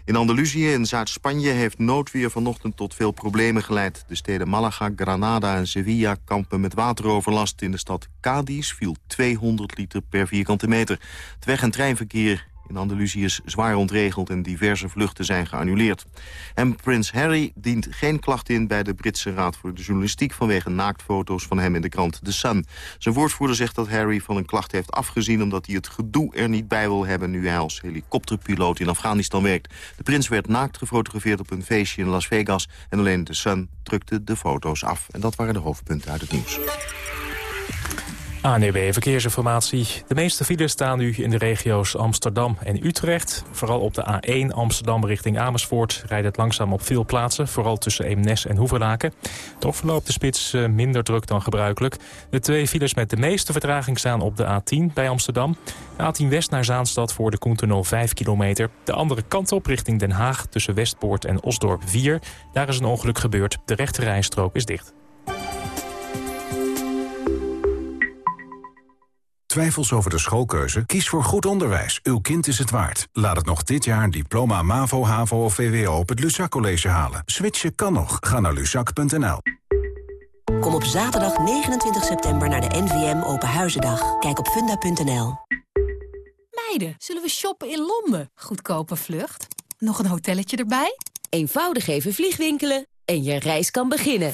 In Andalusië in Zuid-Spanje heeft noodweer vanochtend tot veel problemen geleid. De steden Malaga, Granada en Sevilla kampen met wateroverlast. In de stad Cadiz viel 200 liter per vierkante meter. Het weg- en treinverkeer in Andalusië is zwaar ontregeld en diverse vluchten zijn geannuleerd. En prins Harry dient geen klacht in bij de Britse Raad voor de Journalistiek... vanwege naaktfoto's van hem in de krant The Sun. Zijn woordvoerder zegt dat Harry van een klacht heeft afgezien... omdat hij het gedoe er niet bij wil hebben nu hij als helikopterpiloot in Afghanistan werkt. De prins werd naakt gefotografeerd op een feestje in Las Vegas... en alleen The Sun drukte de foto's af. En dat waren de hoofdpunten uit het nieuws. ANEB Verkeersinformatie. De meeste files staan nu in de regio's Amsterdam en Utrecht. Vooral op de A1 Amsterdam richting Amersfoort rijdt het langzaam op veel plaatsen. Vooral tussen Eemnes en Hoeverlaken. Toch verloopt de spits eh, minder druk dan gebruikelijk. De twee files met de meeste vertraging staan op de A10 bij Amsterdam. De A10 West naar Zaanstad voor de Koentunnel 5 kilometer. De andere kant op richting Den Haag tussen Westpoort en Osdorp 4. Daar is een ongeluk gebeurd. De rechte rijstrook is dicht. Twijfels over de schoolkeuze? Kies voor goed onderwijs. Uw kind is het waard. Laat het nog dit jaar een diploma MAVO, HAVO of VWO op het Luzak College halen. Switchen kan nog. Ga naar luzak.nl. Kom op zaterdag 29 september naar de NVM Open Huizendag. Kijk op funda.nl. Meiden, zullen we shoppen in Londen? Goedkope vlucht. Nog een hotelletje erbij? Eenvoudig even vliegwinkelen en je reis kan beginnen.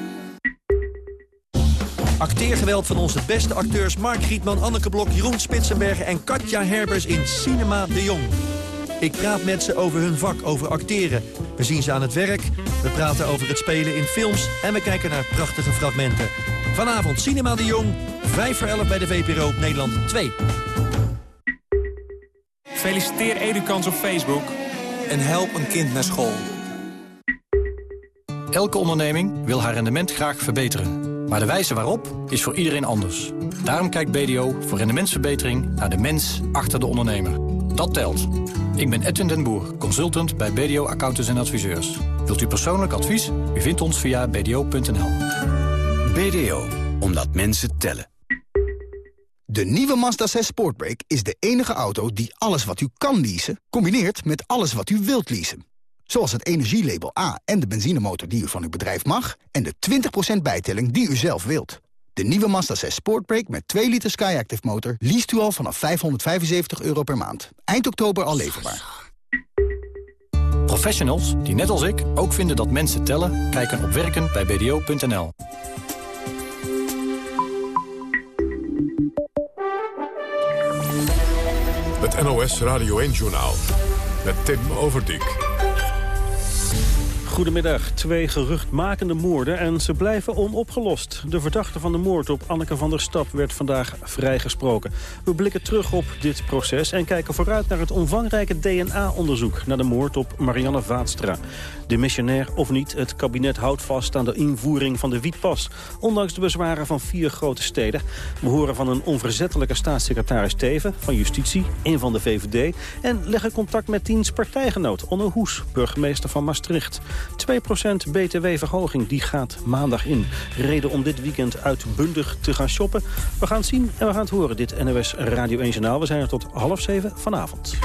Acteergeweld van onze beste acteurs Mark Rietman, Anneke Blok, Jeroen Spitsenbergen en Katja Herbers in Cinema de Jong. Ik praat met ze over hun vak, over acteren. We zien ze aan het werk, we praten over het spelen in films... en we kijken naar prachtige fragmenten. Vanavond Cinema de Jong, 5 voor 11 bij de VPRO op Nederland 2. Feliciteer Edukans op Facebook. En help een kind naar school. Elke onderneming wil haar rendement graag verbeteren. Maar de wijze waarop is voor iedereen anders. Daarom kijkt BDO voor rendementsverbetering naar de mens achter de ondernemer. Dat telt. Ik ben Edwin den Boer, consultant bij BDO Accountants en Adviseurs. Wilt u persoonlijk advies? U vindt ons via bdo.nl. BDO, omdat mensen tellen. De nieuwe Mazda 6 Sportbrake is de enige auto die alles wat u kan leasen... combineert met alles wat u wilt leasen. Zoals het energielabel A en de benzinemotor die u van uw bedrijf mag... en de 20% bijtelling die u zelf wilt. De nieuwe Mazda 6 Sportbrake met 2 liter Skyactiv motor... liest u al vanaf 575 euro per maand. Eind oktober al leverbaar. Professionals die net als ik ook vinden dat mensen tellen... kijken op werken bij bdo.nl. Het NOS Radio 1-journaal. Met Tim Overdijk. Goedemiddag. Twee geruchtmakende moorden en ze blijven onopgelost. De verdachte van de moord op Anneke van der Stap werd vandaag vrijgesproken. We blikken terug op dit proces en kijken vooruit naar het omvangrijke DNA-onderzoek... naar de moord op Marianne Vaatstra. De missionair of niet, het kabinet houdt vast aan de invoering van de wietpas. Ondanks de bezwaren van vier grote steden. We horen van een onverzettelijke staatssecretaris Teven van Justitie en van de VVD... en leggen contact met diens partijgenoot Onno Hoes, burgemeester van Maastricht. 2% btw-verhoging, die gaat maandag in. Reden om dit weekend uitbundig te gaan shoppen. We gaan het zien en we gaan het horen, dit NOS Radio 1 Journaal. We zijn er tot half zeven vanavond.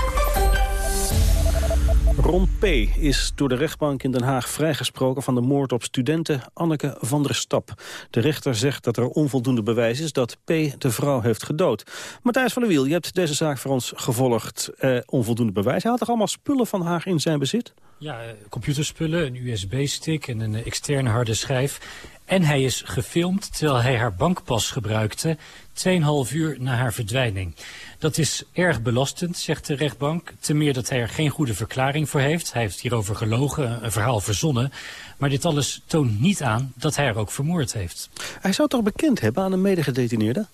Ron P. is door de rechtbank in Den Haag vrijgesproken van de moord op studenten Anneke van der Stap. De rechter zegt dat er onvoldoende bewijs is dat P. de vrouw heeft gedood. Matthijs van der Wiel, je hebt deze zaak voor ons gevolgd. Eh, onvoldoende bewijs. Hij had toch allemaal spullen van haar in zijn bezit? Ja, eh, computerspullen, een USB-stick en een eh, externe harde schijf. En hij is gefilmd terwijl hij haar bankpas gebruikte, 2,5 uur na haar verdwijning. Dat is erg belastend, zegt de rechtbank. Ten meer dat hij er geen goede verklaring voor heeft. Hij heeft hierover gelogen, een verhaal verzonnen. Maar dit alles toont niet aan dat hij haar ook vermoord heeft. Hij zou toch bekend hebben aan een medegedetineerde?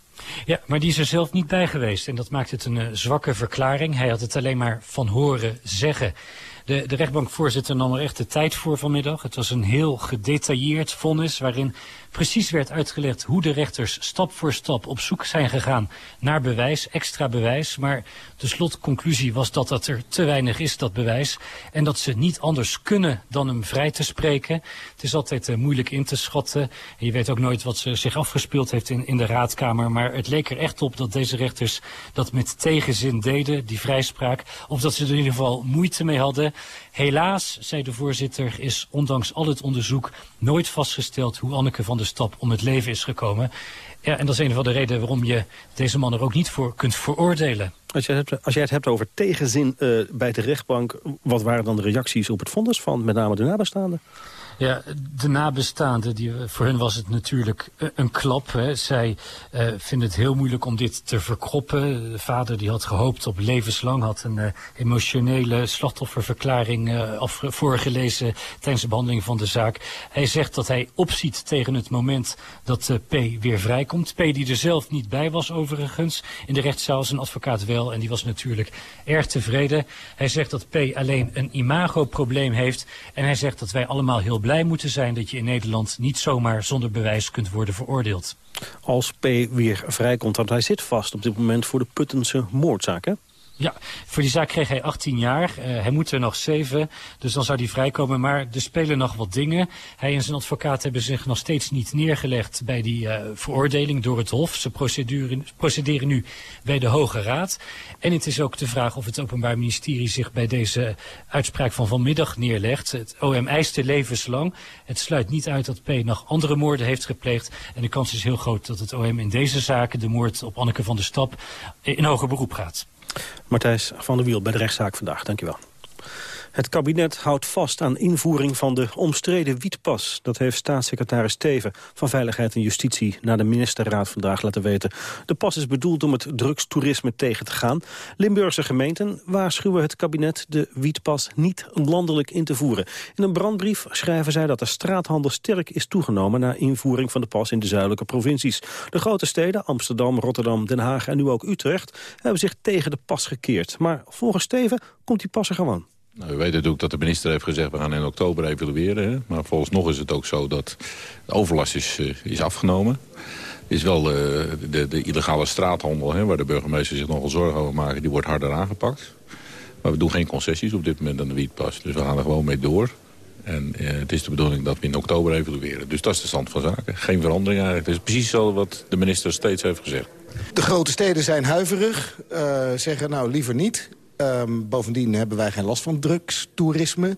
Ja, maar die is er zelf niet bij geweest. En dat maakt het een uh, zwakke verklaring. Hij had het alleen maar van horen zeggen. De, de rechtbankvoorzitter nam er echt de tijd voor vanmiddag. Het was een heel gedetailleerd vonnis waarin precies werd uitgelegd hoe de rechters stap voor stap op zoek zijn gegaan naar bewijs, extra bewijs. Maar de slotconclusie was dat dat er te weinig is, dat bewijs. En dat ze niet anders kunnen dan hem vrij te spreken. Het is altijd uh, moeilijk in te schatten. En je weet ook nooit wat ze zich afgespeeld heeft in, in de raadkamer. Maar het leek er echt op dat deze rechters dat met tegenzin deden, die vrijspraak. Of dat ze er in ieder geval moeite mee hadden. Helaas, zei de voorzitter, is ondanks al het onderzoek nooit vastgesteld hoe Anneke van der Stap om het leven is gekomen. Ja, en dat is een van de redenen waarom je deze man er ook niet voor kunt veroordelen. Als jij, het, als jij het hebt over tegenzin uh, bij de rechtbank... wat waren dan de reacties op het vonnis van met name de nabestaanden? Ja, de nabestaanden, die, voor hen was het natuurlijk een klap. Hè. Zij uh, vinden het heel moeilijk om dit te verkroppen. De vader die had gehoopt op levenslang, had een uh, emotionele slachtofferverklaring uh, af, voorgelezen tijdens de behandeling van de zaak. Hij zegt dat hij opziet tegen het moment dat P weer vrijkomt. P die er zelf niet bij was overigens in de rechtszaal, zijn advocaat wel. En die was natuurlijk erg tevreden. Hij zegt dat P alleen een imagoprobleem heeft. En hij zegt dat wij allemaal heel blij moeten zijn dat je in Nederland niet zomaar zonder bewijs kunt worden veroordeeld. Als P weer vrijkomt, want hij zit vast op dit moment voor de Puttense moordzaak, hè? Ja, voor die zaak kreeg hij 18 jaar. Uh, hij moet er nog 7, dus dan zou hij vrijkomen. Maar er spelen nog wat dingen. Hij en zijn advocaat hebben zich nog steeds niet neergelegd bij die uh, veroordeling door het Hof. Ze procederen, procederen nu bij de Hoge Raad. En het is ook de vraag of het Openbaar Ministerie zich bij deze uitspraak van vanmiddag neerlegt. Het OM eiste levenslang. Het sluit niet uit dat P nog andere moorden heeft gepleegd. En de kans is heel groot dat het OM in deze zaken, de moord op Anneke van der Stap, in hoger beroep gaat. Martijs van der Wiel bij de rechtszaak vandaag. Dankjewel. Het kabinet houdt vast aan invoering van de omstreden wietpas. Dat heeft staatssecretaris Teven van Veiligheid en Justitie... naar de ministerraad vandaag laten weten. De pas is bedoeld om het drugstoerisme tegen te gaan. Limburgse gemeenten waarschuwen het kabinet de wietpas niet landelijk in te voeren. In een brandbrief schrijven zij dat de straathandel sterk is toegenomen... na invoering van de pas in de zuidelijke provincies. De grote steden, Amsterdam, Rotterdam, Den Haag en nu ook Utrecht... hebben zich tegen de pas gekeerd. Maar volgens Teven komt die pas er gewoon. Nou, we weten natuurlijk dat de minister heeft gezegd... we gaan in oktober evalueren. Hè? Maar volgens nog is het ook zo dat de overlast is, uh, is afgenomen. is wel uh, de, de, illegale straathandel... Hè, waar de burgemeester zich nogal zorgen over maken... die wordt harder aangepakt. Maar we doen geen concessies op dit moment aan de wietpas. Dus we gaan er gewoon mee door. En uh, het is de bedoeling dat we in oktober evalueren. Dus dat is de stand van zaken. Geen verandering eigenlijk. Het is precies zo wat de minister steeds heeft gezegd. De grote steden zijn huiverig. zeggen nou liever niet. Um, bovendien hebben wij geen last van drugs, toerisme.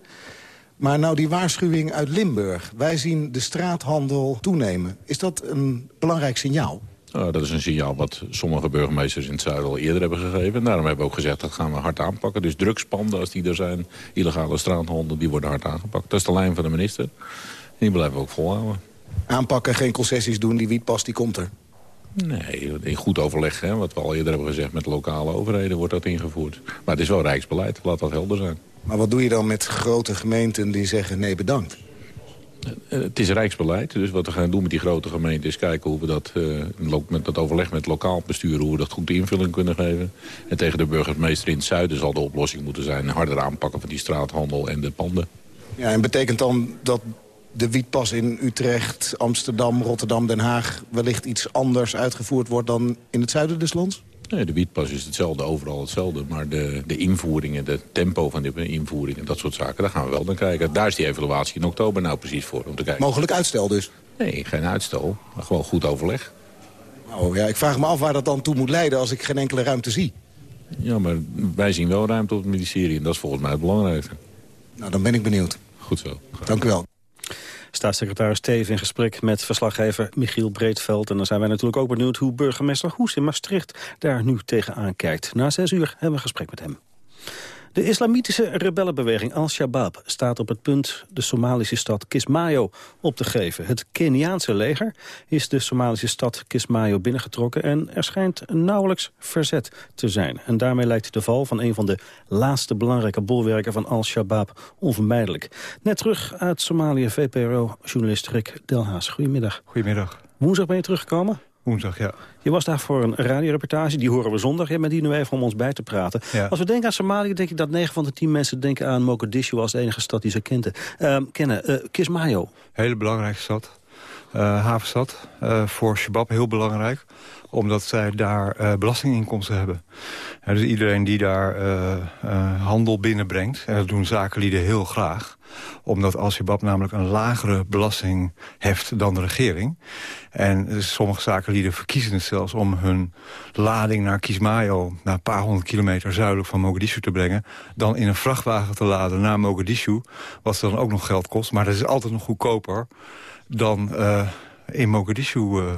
Maar nou die waarschuwing uit Limburg. Wij zien de straathandel toenemen. Is dat een belangrijk signaal? Uh, dat is een signaal wat sommige burgemeesters in het zuiden al eerder hebben gegeven. En daarom hebben we ook gezegd dat gaan we hard aanpakken. Dus drugspanden als die er zijn, illegale straathandel, die worden hard aangepakt. Dat is de lijn van de minister. En die blijven we ook volhouden. Aanpakken, geen concessies doen, die wietpas die komt er. Nee, in goed overleg, hè, wat we al eerder hebben gezegd... met lokale overheden wordt dat ingevoerd. Maar het is wel rijksbeleid, laat dat helder zijn. Maar wat doe je dan met grote gemeenten die zeggen nee bedankt? Eh, Het is rijksbeleid, dus wat we gaan doen met die grote gemeenten... is kijken hoe we dat, eh, met dat overleg met lokaal bestuur... hoe we dat goed invulling kunnen geven. En tegen de burgemeester in het zuiden zal de oplossing moeten zijn... harder aanpakken van die straathandel en de panden. Ja, en betekent dan dat de wietpas in Utrecht, Amsterdam, Rotterdam, Den Haag... wellicht iets anders uitgevoerd wordt dan in het zuiden des lands? Nee, de wietpas is hetzelfde, overal hetzelfde. Maar de, de invoeringen, de tempo van de invoeringen, dat soort zaken... daar gaan we wel naar kijken. Daar is die evaluatie in oktober nou precies voor, om te kijken. Mogelijk uitstel dus? Nee, geen uitstel, maar gewoon goed overleg. Oh ja, ik vraag me af waar dat dan toe moet leiden als ik geen enkele ruimte zie. Ja, maar wij zien wel ruimte op het ministerie en dat is volgens mij het belangrijkste. Nou, dan ben ik benieuwd. Goed zo. Dank u wel. Staatssecretaris Teven in gesprek met verslaggever Michiel Breedveld. En dan zijn wij natuurlijk ook benieuwd hoe burgemeester Hoes in Maastricht daar nu tegenaan kijkt. Na zes uur hebben we een gesprek met hem. De islamitische rebellenbeweging Al-Shabaab staat op het punt de Somalische stad Kismayo op te geven. Het Keniaanse leger is de Somalische stad Kismayo binnengetrokken en er schijnt nauwelijks verzet te zijn. En daarmee lijkt de val van een van de laatste belangrijke bolwerken van Al-Shabaab onvermijdelijk. Net terug uit Somalië, VPRO-journalist Rick Delhaas. Goedemiddag. Goedemiddag. Woensdag ben je teruggekomen? Woensdag, ja. Je was daar voor een radioreportage, die horen we zondag. Je bent hier nu even om ons bij te praten. Ja. Als we denken aan Somalië, denk ik dat 9 van de 10 mensen denken aan Mogadishu als de enige stad die ze kenten. Uh, kennen. Uh, Kismayo. Hele belangrijke stad. Uh, havenstad. Uh, voor Shabab heel belangrijk. Omdat zij daar belastinginkomsten hebben. Dus iedereen die daar handel binnenbrengt. En dat doen zakenlieden heel graag omdat Al-Shabaab namelijk een lagere belasting heft dan de regering. En sommige zakenlieden verkiezen het zelfs om hun lading naar Kismayo... naar een paar honderd kilometer zuidelijk van Mogadishu te brengen... dan in een vrachtwagen te laden naar Mogadishu, wat dan ook nog geld kost. Maar dat is altijd nog goedkoper dan uh, in Mogadishu uh,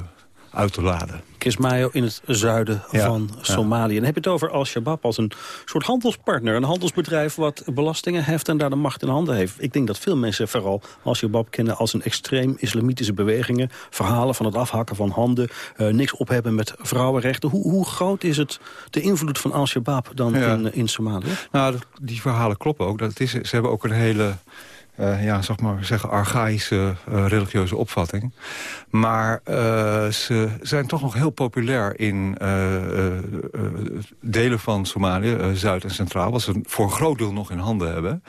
uit te laden. Kismayo in het zuiden Ja, van. Somalië. En heb je het over Al-Shabaab als een soort handelspartner. Een handelsbedrijf wat belastingen heft en daar de macht in handen heeft. Ik denk dat veel mensen vooral Al-Shabaab kennen als een extreem islamitische bewegingen. Verhalen van het afhakken van handen. eh, niks op hebben met vrouwenrechten. Hoe, hoe groot is het de invloed van Al-Shabaab dan Ja. in, in Somalië? Nou, die verhalen kloppen ook. Dat is, ze hebben ook een hele, eh, ja, zeg maar zeggen, archaïsche eh, religieuze opvatting. Maar eh, ze zijn toch nog heel populair in delen van Somalië, Zuid en Centraal, wat ze voor een groot deel nog in handen hebben.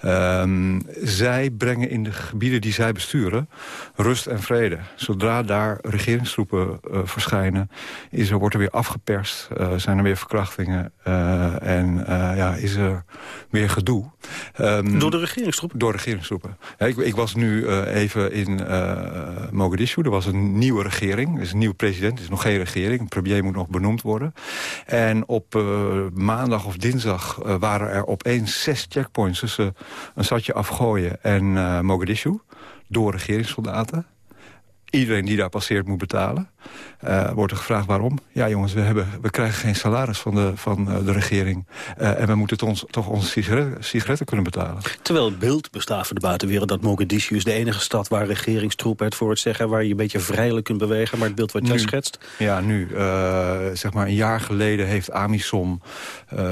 Ehm, zij brengen in de gebieden die zij besturen rust en vrede. Zodra daar regeringstroepen verschijnen, is er, wordt er weer afgeperst, zijn er weer verkrachtingen en ja, is er weer gedoe. Ehm, Door de regeringstroepen? Door ik, ik was nu eh, even in eh, Mogadishu. Er was een nieuwe regering. Er is een nieuwe president. Er is nog geen regering. Een premier moet nog benoemd worden. En op eh, maandag of dinsdag waren er opeens zes checkpoints... tussen een stadje Afgooien en Mogadishu. Door regeringssoldaten. Iedereen die daar passeert moet betalen. Eh, wordt er gevraagd waarom? Ja jongens, we, hebben, we krijgen geen salaris van de, van, eh, de regering. Eh, en we moeten ons, toch onze sigaretten, sigaretten kunnen betalen. Terwijl het beeld bestaat voor de buitenwereld dat Mogadishu is de enige stad waar regeringstroepen het voor het zeggen, waar je een beetje vrijelijk kunt bewegen. Maar het beeld wat jij Nu- schetst, Ja, nu, zeg maar een jaar geleden heeft Amisom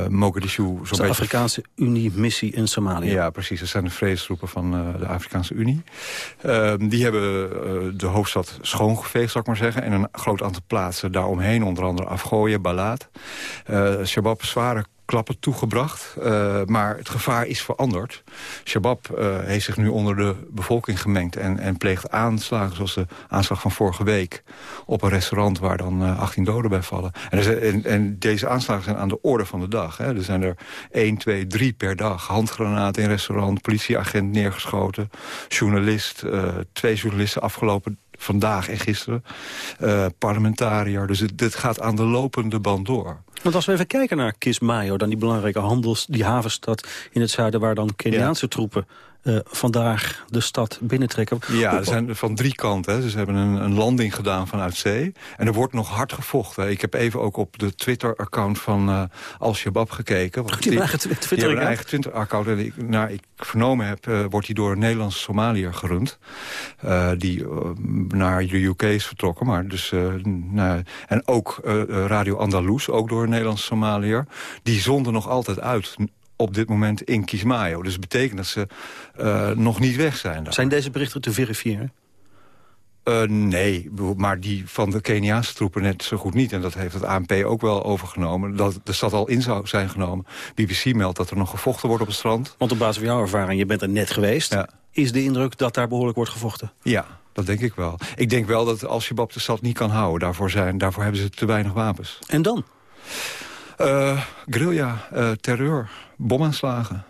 Mogadishu zo'n is beetje... de Afrikaanse Unie-missie in Somalië. Ja, precies. Dat zijn de vredestroepen van de Afrikaanse Unie. Ehm, die hebben de hoofdstad schoongeveegd, zal ik maar zeggen. En een groot aantal plaatsen daaromheen, onder andere Afgooien, Balaat. Eh Shabab zware klappen toegebracht. eh, maar het gevaar is veranderd. Shabab eh, heeft zich nu onder de bevolking gemengd... en, en pleegt aanslagen zoals de aanslag van vorige week... op een restaurant waar dan eh, 18 doden bij vallen. En, deze aanslagen zijn aan de orde van de dag. Hè. Er zijn er 1, 2, 3 per dag. Handgranaten in restaurant, politieagent neergeschoten... journalist, twee journalisten afgelopen vandaag en gisteren. eh, parlementariër. Dus dit gaat aan de lopende band door. Want als we even kijken naar Kismayo, dan die belangrijke handels, die havenstad in het zuiden, waar dan Keniaanse troepen eh, vandaag de stad binnentrekken. Ja, er zijn van drie kanten. Hè. Dus ze hebben een, een, landing gedaan vanuit zee. En er wordt nog hard gevochten. Ik heb even ook op de Twitter-account van uh, Al-Shabaab gekeken. Want die, eigen Twitter-account? een eigen Twitter-account. En ik, naar ik vernomen heb, uh, wordt die door een Nederlandse Somaliër gerund. die naar de UK is vertrokken. Maar dus, nou, en ook Radio Andalus, ook door een Nederlandse Somaliër. Die zonden nog altijd uit op dit moment in Kismayo. Dus dat betekent dat ze uh, nog niet weg zijn. Daar. Zijn deze berichten te verifiëren? Uh, nee, maar die van de Keniaanse troepen net zo goed niet. En dat heeft het ANP ook wel overgenomen. Dat de stad al in zou zijn genomen. BBC meldt dat er nog gevochten wordt op het strand. Want op basis van jouw ervaring, je bent er net geweest... Ja. is de indruk dat daar behoorlijk wordt gevochten? Ja, dat denk ik wel. Ik denk wel dat Al-Shabaab de stad niet kan houden. Daarvoor, zijn, daarvoor hebben ze te weinig wapens. En dan? Uh, guerrilla, uh, terreur, bomaanslagen.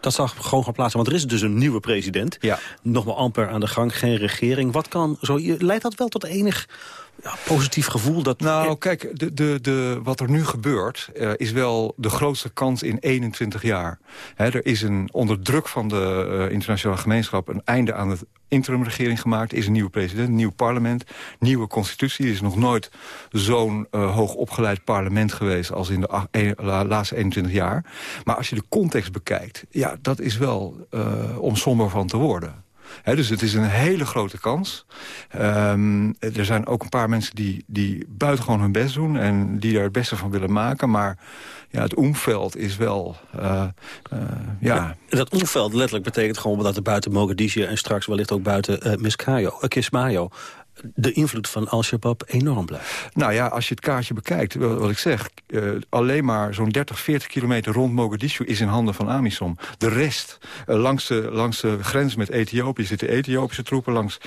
Dat zal gewoon gaan plaatsen, want er is dus een nieuwe president. Ja. Nog maar amper aan de gang, geen regering. Wat kan, zo, leidt dat wel tot enig ja, positief gevoel? Dat... Nou, kijk, de, de, de, wat er nu gebeurt uh, is wel de grootste kans in 21 jaar. He, er is een, onder druk van de uh, internationale gemeenschap... een einde aan de interimregering gemaakt. Is een nieuwe president, een nieuw parlement, nieuwe constitutie. Er is nog nooit zo'n uh, hoog opgeleid parlement geweest... als in de laatste 21 jaar. Maar als je de context bekijkt, ja, dat is wel om somber van te worden dus het is een hele grote kans. Um, er zijn ook een paar mensen die, die buitengewoon hun best doen... en die daar het beste van willen maken. Maar ja, het omveld is wel... Uh, ja. Dat omveld letterlijk betekent gewoon dat er buiten Mogadishu... en straks wellicht ook buiten uh, Kismayo de invloed van Al-Shabaab enorm blijft. Nou ja, als je het kaartje bekijkt, wat ik zeg... Uh, alleen maar zo'n 30, 40 kilometer rond Mogadishu is in handen van Amisom. De rest, uh, langs, de, langs de grens met Ethiopië zitten Ethiopische troepen... langs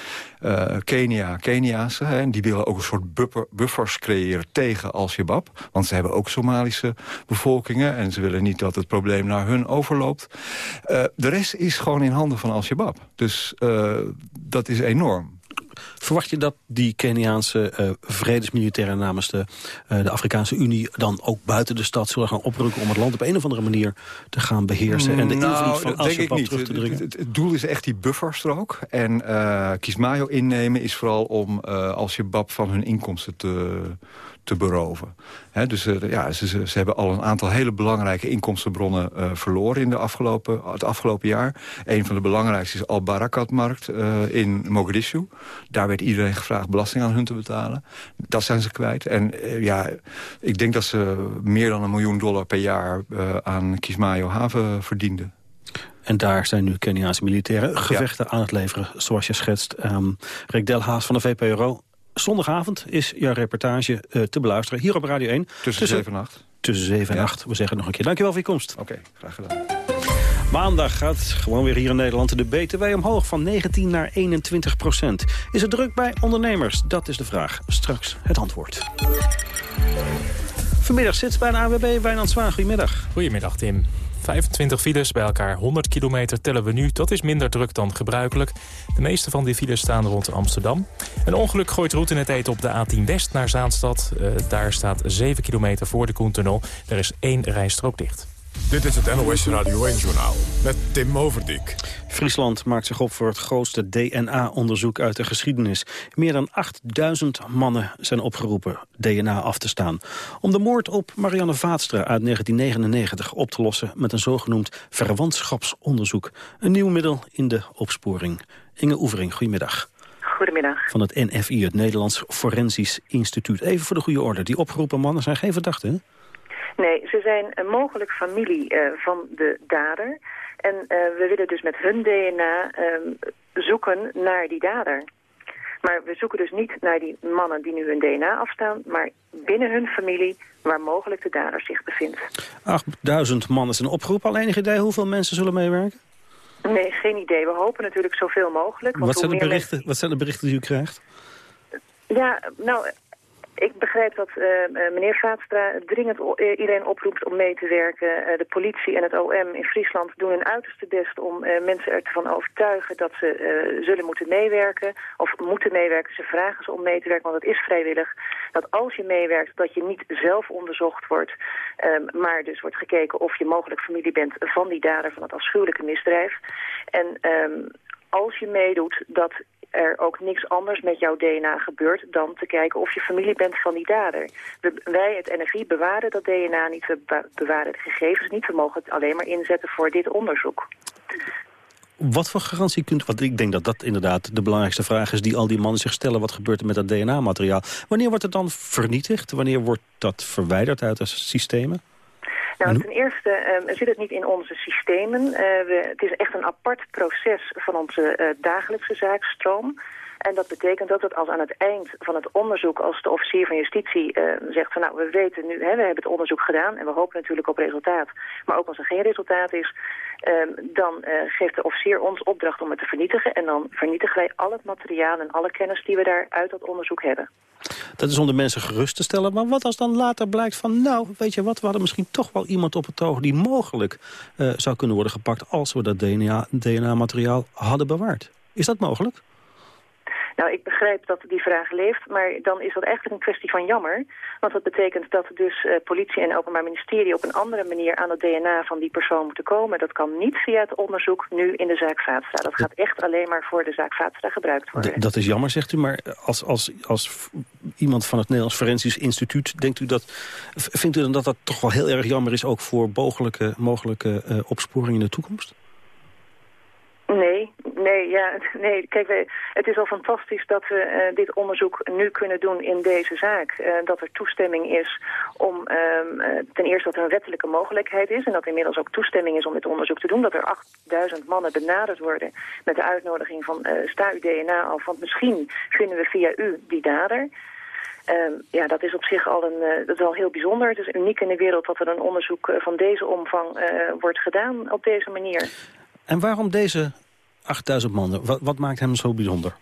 uh, Kenia, Keniaanse. Hè, en die willen ook een soort buffer, buffers creëren tegen Al-Shabaab. Want ze hebben ook Somalische bevolkingen... en ze willen niet dat het probleem naar hun overloopt. de rest is gewoon in handen van Al-Shabaab. Dus dat is enorm. Verwacht je dat die Keniaanse uh, vredesmilitairen namens de, uh, de Afrikaanse Unie... dan ook buiten de stad zullen gaan oprukken om het land op een of andere manier te gaan beheersen... en de nou, invloed van Al-Shabaab terug te dringen? Het, het, doel is echt die bufferstrook. En uh, Kismayo innemen is vooral om Al-Shabaab van hun inkomsten te te beroven. dus uh, ja, ze, ze, hebben al een aantal hele belangrijke inkomstenbronnen uh, verloren in de afgelopen, het afgelopen jaar. Een van de belangrijkste is Al-Barakat-markt uh, in Mogadishu. Daar werd iedereen gevraagd belasting aan hun te betalen. Dat zijn ze kwijt. En ja, ik denk dat ze meer dan een miljoen dollar per jaar aan Kismayo haven verdienden. En daar zijn nu Keniaanse militairen gevechten ja. aan het leveren, zoals je schetst. Um, Rick Delhaas van de VPRO, Zondagavond is jouw reportage uh, te beluisteren hier op Radio 1. Tussen 7 en 8. Tussen 7 en 8. We zeggen nog een keer dankjewel voor je komst. Oké, okay, graag gedaan. Maandag gaat gewoon weer hier in Nederland de BTW omhoog van 19 naar 21 procent. Is het druk bij ondernemers? Dat is de vraag. Straks het antwoord. Vanmiddag zit bij de AWB Wijnand Zwaan. Goedemiddag. Goedemiddag, Tim. 25 files bij elkaar, 100 kilometer tellen we nu. Dat is minder druk dan gebruikelijk. De meeste van die files staan rond Amsterdam. Een ongeluk gooit route in het eten op de A10 West naar Zaanstad. Uh, daar staat 7 kilometer voor de Koentunnel. Er is één rijstrook dicht. Dit is het NOS Radio 1-journaal met Tim Overdijk. Friesland maakt zich op voor het grootste DNA-onderzoek uit de geschiedenis. Meer dan 8000 mannen zijn opgeroepen DNA af te staan. Om de moord op Marianne Vaatstra uit 1999 op te lossen... met een zogenoemd verwantschapsonderzoek. Een nieuw middel in de opsporing. Inge Oevering, goedemiddag. Goedemiddag. Van het NFI, het Nederlands Forensisch Instituut. Even voor de goede orde, die opgeroepen mannen zijn geen verdachten, hè? Nee, ze zijn een mogelijk familie uh, van de dader. En uh, we willen dus met hun DNA uh, zoeken naar die dader. Maar we zoeken dus niet naar die mannen die nu hun DNA afstaan... maar binnen hun familie waar mogelijk de dader zich bevindt. 8000 mannen zijn opgeroepen. Al enig idee hoeveel mensen zullen meewerken? Nee, geen idee. We hopen natuurlijk zoveel mogelijk. Want wat, zijn de berichten, wat zijn de berichten die u krijgt? Ja, nou, Ik begrijp dat uh, meneer Vaatstra dringend iedereen oproept om mee te werken. De politie en het OM in Friesland doen hun uiterste best om uh, mensen ervan overtuigen dat ze zullen moeten meewerken. Of moeten meewerken. Ze vragen ze om mee te werken, want het is vrijwillig. Dat als je meewerkt, dat je niet zelf onderzocht wordt. Um, maar dus wordt gekeken of je mogelijk familie bent van die dader van het afschuwelijke misdrijf. En um, als je meedoet, dat er ook niks anders met jouw DNA gebeurt... dan te kijken of je familie bent van die dader. Wij, het NFI, bewaren dat DNA niet. We bewaren de gegevens niet. We mogen het alleen maar inzetten voor dit onderzoek. Wat voor garantie kunt... Want ik denk dat dat inderdaad de belangrijkste vraag is... die al die mannen zich stellen. Wat gebeurt er met dat DNA-materiaal? Wanneer wordt het dan vernietigd? Wanneer wordt dat verwijderd uit de systemen? Nou, ten eerste um, zit het niet in onze systemen. Uh, we, het is echt een apart proces van onze uh, dagelijkse zaakstroom. En dat betekent dat het als aan het eind van het onderzoek... als de officier van justitie uh, zegt van nou, we weten nu, hè, we hebben het onderzoek gedaan... en we hopen natuurlijk op resultaat. Maar ook als er geen resultaat is, um, dan uh, geeft de officier ons opdracht om het te vernietigen. En dan vernietigen wij al het materiaal en alle kennis die we daar uit dat onderzook hebben. Dat is om de mensen gerust te stellen. Maar wat als dan later blijkt van... nou, weet je wat, we hadden misschien toch wel iemand op het oog... die mogelijk uh, zou kunnen worden gepakt... als we dat DNA-materiaal DNA hadden bewaard. Is dat mogelijk? Nou, ik begrijp dat die vraag leeft, maar dan is dat eigenlijk een kwestie van jammer. Want dat betekent dat dus uh, politie en openbaar ministerie op een andere manier aan het DNA van die persoon moeten komen. Dat kan niet via het onderzoek nu in de zaak Vaatstra. Dat gaat echt alleen maar voor de zaak Vaatstra gebruikt worden. dat is jammer, zegt u, maar als, als, als iemand van het Nederlands Forensisch Instituut, denkt u dat, vindt u dan dat dat toch wel heel erg jammer is ook voor mogelijke, mogelijke uh, opsporingen in de toekomst? Nee, ja, (laughs) nee. Kijk, het is al fantastisch dat we uh, dit onderzoek nu kunnen doen in deze zaak. Uh, dat er toestemming is om uh, ten eerste dat er een wettelijke mogelijkheid is... en dat inmiddels ook toestemming is om dit onderzoek te doen. Dat er 8000 mannen benaderd worden met de uitnodiging van sta uw DNA af... want misschien vinden we via u die dader... Um, ja, dat is op zich al, een, dat is al heel bijzonder. Het is uniek in de wereld dat er een onderzoek van deze omvang wordt gedaan op deze manier. En waarom deze 8000 mannen? Wat, wat maakt hem zo bijzonder?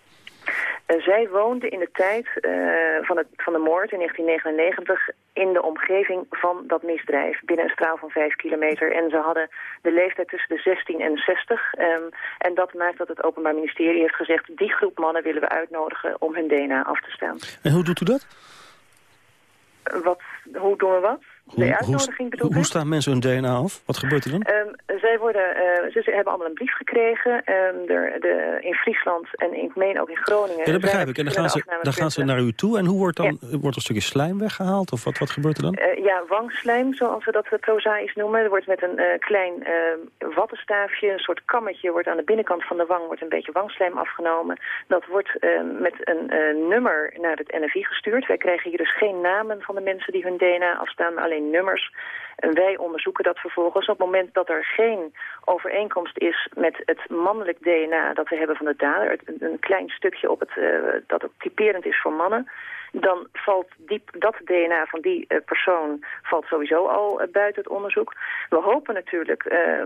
Uh, zij woonden in de tijd uh, van, het, van de moord in 1999 in de omgeving van dat misdrijf, binnen een straal van 5 kilometer. En ze hadden de leeftijd tussen de 16 en 60. Um, en dat maakt dat het Openbaar Ministerie heeft gezegd... die groep mannen willen we uitnodigen om hun DNA af te staan. En hoe doet u dat? Wat, hoe doen we wat? De uitnodiging bedoel hoe, hoe staan mensen hun DNA af? Wat gebeurt er dan? Um, zij worden, uh, ze hebben allemaal een brief gekregen. Um, de, de, in Friesland en ik meen ook in Groningen. Ja, dat begrijp ik. En dan gaan, ze, dan gaan ze naar u toe. En hoe wordt dan ja. wordt er een stukje slijm weggehaald? Of wat, wat gebeurt er dan? Uh, ja, wangslijm, zoals we dat prozaïs noemen. Er wordt met een uh, klein wattenstaafje, een soort kammetje... wordt aan de binnenkant van de wang wordt een beetje wangslijm afgenomen. Dat wordt met een nummer naar het NFI gestuurd. Wij krijgen hier dus geen namen van de mensen die hun DNA afstaan... maar nummers. En wij onderzoeken dat vervolgens. Op het moment dat er geen overeenkomst is met het mannelijk DNA dat we hebben van de dader... een klein stukje op het, uh, dat ook typerend is voor mannen dan valt die, dat DNA van die uh, persoon valt sowieso al uh, buiten het onderzoek. We hopen natuurlijk uh,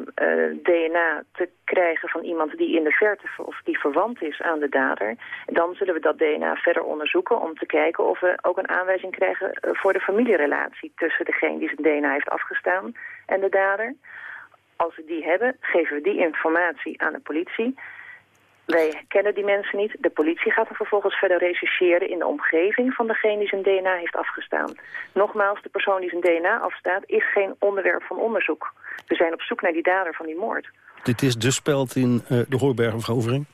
DNA te krijgen van iemand die in de verte of die verwant is aan de dader. Dan zullen we dat DNA verder onderzoeken om te kijken of we ook een aanwijzing krijgen voor de familierelatie tussen degene die zijn DNA heeft afgestaan en de dader. Als we die hebben, geven we die informatie aan de politie. Wij kennen die mensen niet. De politie gaat er vervolgens verder rechercheren in de omgeving van degene die zijn DNA heeft afgestaan. Nogmaals, de persoon die zijn DNA afstaat is geen onderwerp van onderzoek. We zijn op zoek naar die dader van die moord. Dit is de speld in uh, de Hooibergenverovering?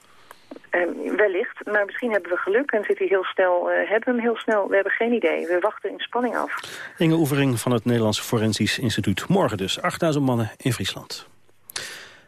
Uh, wellicht, maar misschien hebben we geluk en zit hij heel snel, uh, hebben we hem heel snel. We hebben geen idee. We wachten in spanning af. Inge Oevering van het Nederlands Forensisch Instituut. Morgen dus, 8000 mannen in Friesland.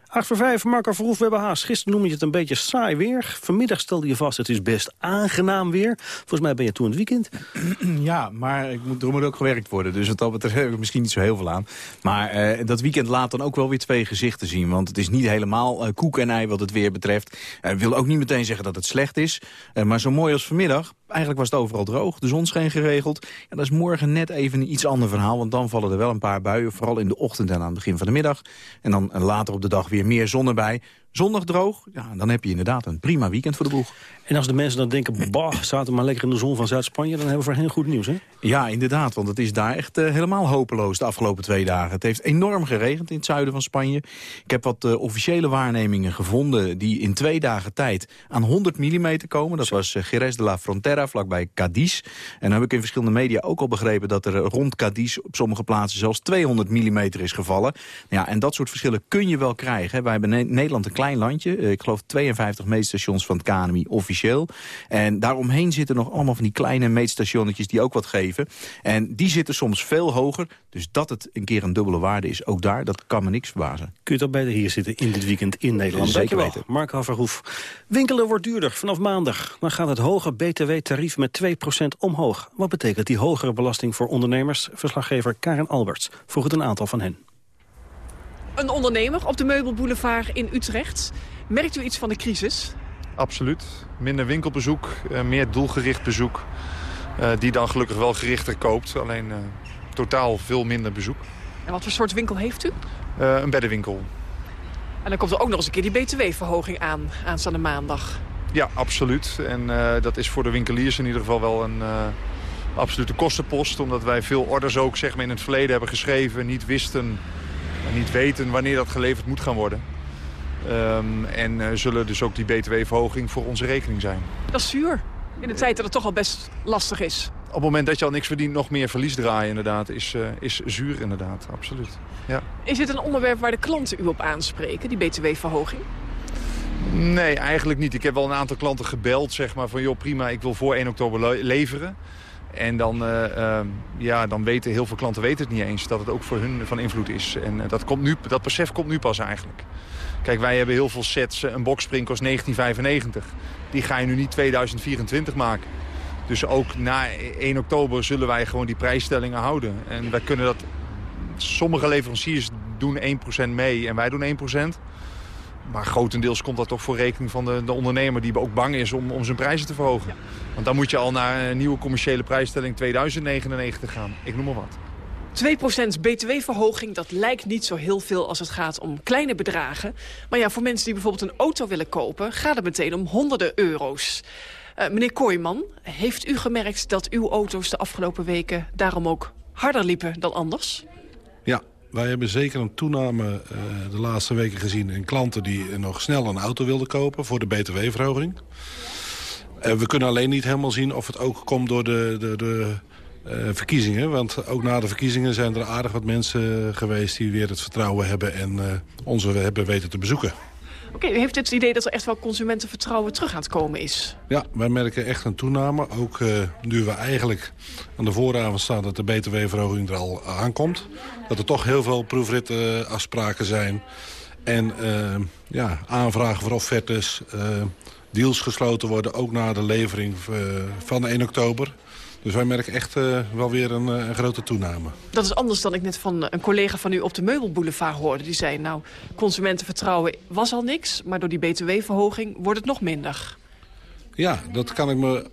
8 voor 5, Marco Verhoef, we hebben haast. Gisteren noemde je het een beetje saai weer. Vanmiddag stelde je vast, het is best aangenaam weer. Volgens mij ben je toen het weekend. (clears throat) Ja, maar ik moet, er moet ook gewerkt worden. Dus wat dat betreft heb ik misschien niet zo heel veel aan. Maar uh, dat weekend laat dan ook wel weer twee gezichten zien. Want het is niet helemaal uh, koek en ei wat het weer betreft. Uh, wil ook niet meteen zeggen dat het slecht is. maar zo mooi als vanmiddag, eigenlijk was het overal droog. De zon scheen geregeld. Ja, dat is morgen net even een iets ander verhaal. Want dan vallen er wel een paar buien. Vooral in de ochtend en aan het begin van de middag. En dan later op de dag weer meer zon erbij. Zondag droog, ja, dan heb je inderdaad een prima weekend voor de boeg. En als de mensen dan denken, bah, zaten maar lekker in de zon van Zuid-Spanje... dan hebben we voor hen goed nieuws, hè? Ja, inderdaad, want het is daar echt uh, helemaal hopeloos de afgelopen twee dagen. Het heeft enorm geregend in het zuiden van Spanje. Ik heb wat uh, officiële waarnemingen gevonden die in twee dagen tijd aan 100 mm komen. Dat was uh, Jerez de la Frontera, vlakbij Cadiz. En dan heb ik in verschillende media ook al begrepen dat er rond Cadiz op sommige plaatsen zelfs 200 mm is gevallen. Ja, en dat soort verschillen kun je wel krijgen. Wij hebben in Nederland een klein landje. ik geloof 52 meetstations van het KNMI officieel en daaromheen zitten nog allemaal van die kleine meetstationnetjes die ook wat geven. En die zitten soms veel hoger. Dus dat het een keer een dubbele waarde is, ook daar, dat kan me niks verbazen. Kun je toch beter hier zitten in dit weekend in Nederland? Zeker weten. Mark Haverhoef. Winkelen wordt duurder vanaf maandag. Dan gaat het hoge btw-tarief met 2% omhoog. Wat betekent die hogere belasting voor ondernemers? Verslaggever Karen Alberts vroeg het een aantal van hen. Een ondernemer op de Meubelboulevard in Utrecht. Merkt u iets van de crisis? Absoluut. Minder winkelbezoek, uh, meer doelgericht bezoek. Uh, die dan gelukkig wel gerichter koopt. Alleen uh, totaal veel minder bezoek. En wat voor soort winkel heeft u? een beddenwinkel. En dan komt er ook nog eens een keer die btw-verhoging aan, aanstaande maandag. Ja, absoluut. En dat is voor de winkeliers in ieder geval wel een absolute kostenpost. Omdat wij veel orders ook zeg maar, in het verleden hebben geschreven. Niet wisten, niet weten wanneer dat geleverd moet gaan worden. Um, en uh, zullen dus ook die btw-verhoging voor onze rekening zijn. Dat is zuur. In de tijd dat het toch al best lastig is. Op het moment dat je al niks verdient, nog meer verlies draaien inderdaad, is, uh, is zuur inderdaad, absoluut. Ja. Is dit een onderwerp waar de klanten u op aanspreken, die btw-verhoging? Nee, eigenlijk niet. Ik heb wel een aantal klanten gebeld, zeg maar, van joh prima, ik wil voor 1 oktober leveren. En dan, uh, uh, ja, dan weten heel veel klanten weten het niet eens dat het ook voor hun van invloed is. En dat, komt nu, dat besef komt nu pas eigenlijk. Kijk, wij hebben heel veel sets. Een boxspring kost 1995. Die ga je nu niet 2024 maken. Dus ook na 1 oktober zullen wij gewoon die prijsstellingen houden. En wij kunnen dat... Sommige leveranciers doen 1% mee en wij doen 1%. Maar grotendeels komt dat toch voor rekening van de, de ondernemer... die ook bang is om, om zijn prijzen te verhogen. Want dan moet je al naar een nieuwe commerciële prijsstelling 2099 gaan. Ik noem maar wat. 2% btw-verhoging, dat lijkt niet zo heel veel als het gaat om kleine bedragen. Maar ja, voor mensen die bijvoorbeeld een auto willen kopen... gaat het meteen om honderden euro's. Uh, meneer Kooijman, heeft u gemerkt dat uw auto's de afgelopen weken... daarom ook harder liepen dan anders? Ja, wij hebben zeker een toename uh, de laatste weken gezien... in klanten die nog snel een auto wilden kopen voor de btw-verhoging. Uh, we kunnen alleen niet helemaal zien of het ook komt door de, de, de uh, verkiezingen. Want ook na de verkiezingen zijn er aardig wat mensen geweest... die weer het vertrouwen hebben en uh, ons hebben weten te bezoeken. Oké, u heeft het idee dat er echt wel consumentenvertrouwen terug aan het komen is? Ja, wij merken echt een toename. Ook uh, nu we eigenlijk aan de vooravond staan dat de btw-verhoging er al aankomt. Dat er toch heel veel proefritafspraken zijn. En ja, aanvragen voor offertes, deals gesloten worden... ook na de levering van 1 oktober. Dus wij merken echt uh, wel weer een, een, grote toename. Dat is anders dan ik net van een collega van u op de Meubelboulevard hoorde. Die zei, nou, consumentenvertrouwen was al niks... maar door die btw-verhoging wordt het nog minder. Ja, dat kan ik me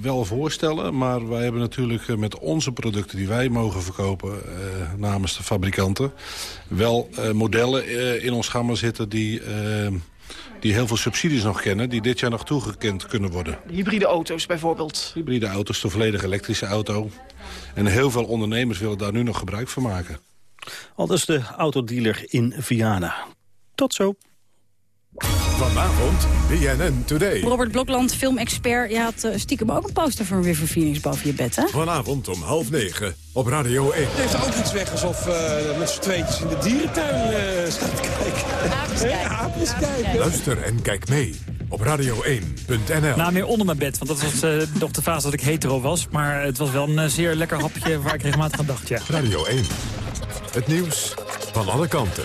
wel voorstellen. Maar wij hebben natuurlijk eh, met onze producten die wij mogen verkopen... Uh, namens de fabrikanten... wel uh, modellen uh, in ons gamma zitten die die heel veel subsidies nog kennen... die dit jaar nog toegekend kunnen worden. Hybride auto's bijvoorbeeld? Hybride auto's, de volledig elektrische auto. En heel veel ondernemers willen daar nu nog gebruik van maken. Al dus de autodealer in Viana. Tot zo. Vanavond BNN Today. Robert Blokland, filmexpert. Je had uh, stiekem ook een poster van River Phoenix boven je bed, hè? Vanavond om half negen op Radio 1. Het heeft ook iets weg alsof uh, met z'n tweetjes in de dierentuin uh, staat te kijken. Aapjes kijken. Aapjes kijken. Luister en kijk mee op radio1.nl. Nou, meer onder mijn bed, want dat was uh, nog de fase dat ik hetero was. Maar het was wel een zeer lekker hapje waar ik regelmatig aan dacht, ja. Radio 1. Het nieuws van alle kanten.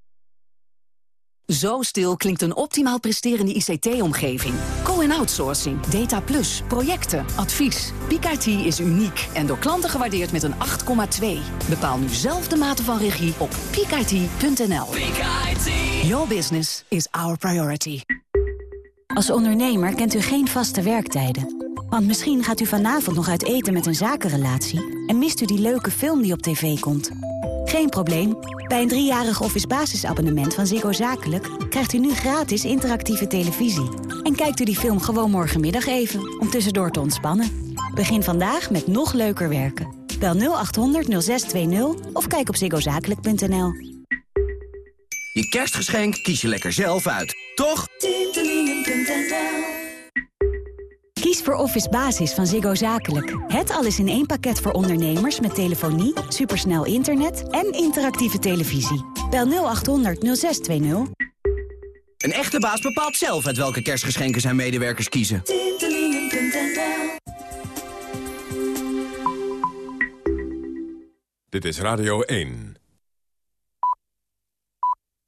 Zo stil klinkt een optimaal presterende ICT-omgeving. Co-en-outsourcing, data plus, projecten, advies. Picardie is uniek en door klanten gewaardeerd met een 8,2. Bepaal nu zelf de mate van regie op picardie.nl. Your business is our priority. Als ondernemer kent u geen vaste werktijden. Want misschien gaat u vanavond nog uit eten met een zakenrelatie... en mist u die leuke film die op tv komt. Geen probleem. Bij een driejarig office basisabonnement van Ziggo Zakelijk... krijgt u nu gratis interactieve televisie. En kijkt u die film gewoon morgenmiddag even, om tussendoor te ontspannen. Begin vandaag met nog leuker werken. Bel 0800 0620 of kijk op ziggozakelijk.nl. Je kerstgeschenk kies je lekker zelf uit, toch? Kies voor Office Basis van Ziggo Zakelijk. Het alles in één pakket voor ondernemers met telefonie, supersnel internet en interactieve televisie. Bel 0800 0620. Een echte baas bepaalt zelf uit welke kerstgeschenken zijn medewerkers kiezen. Dit is Radio 1.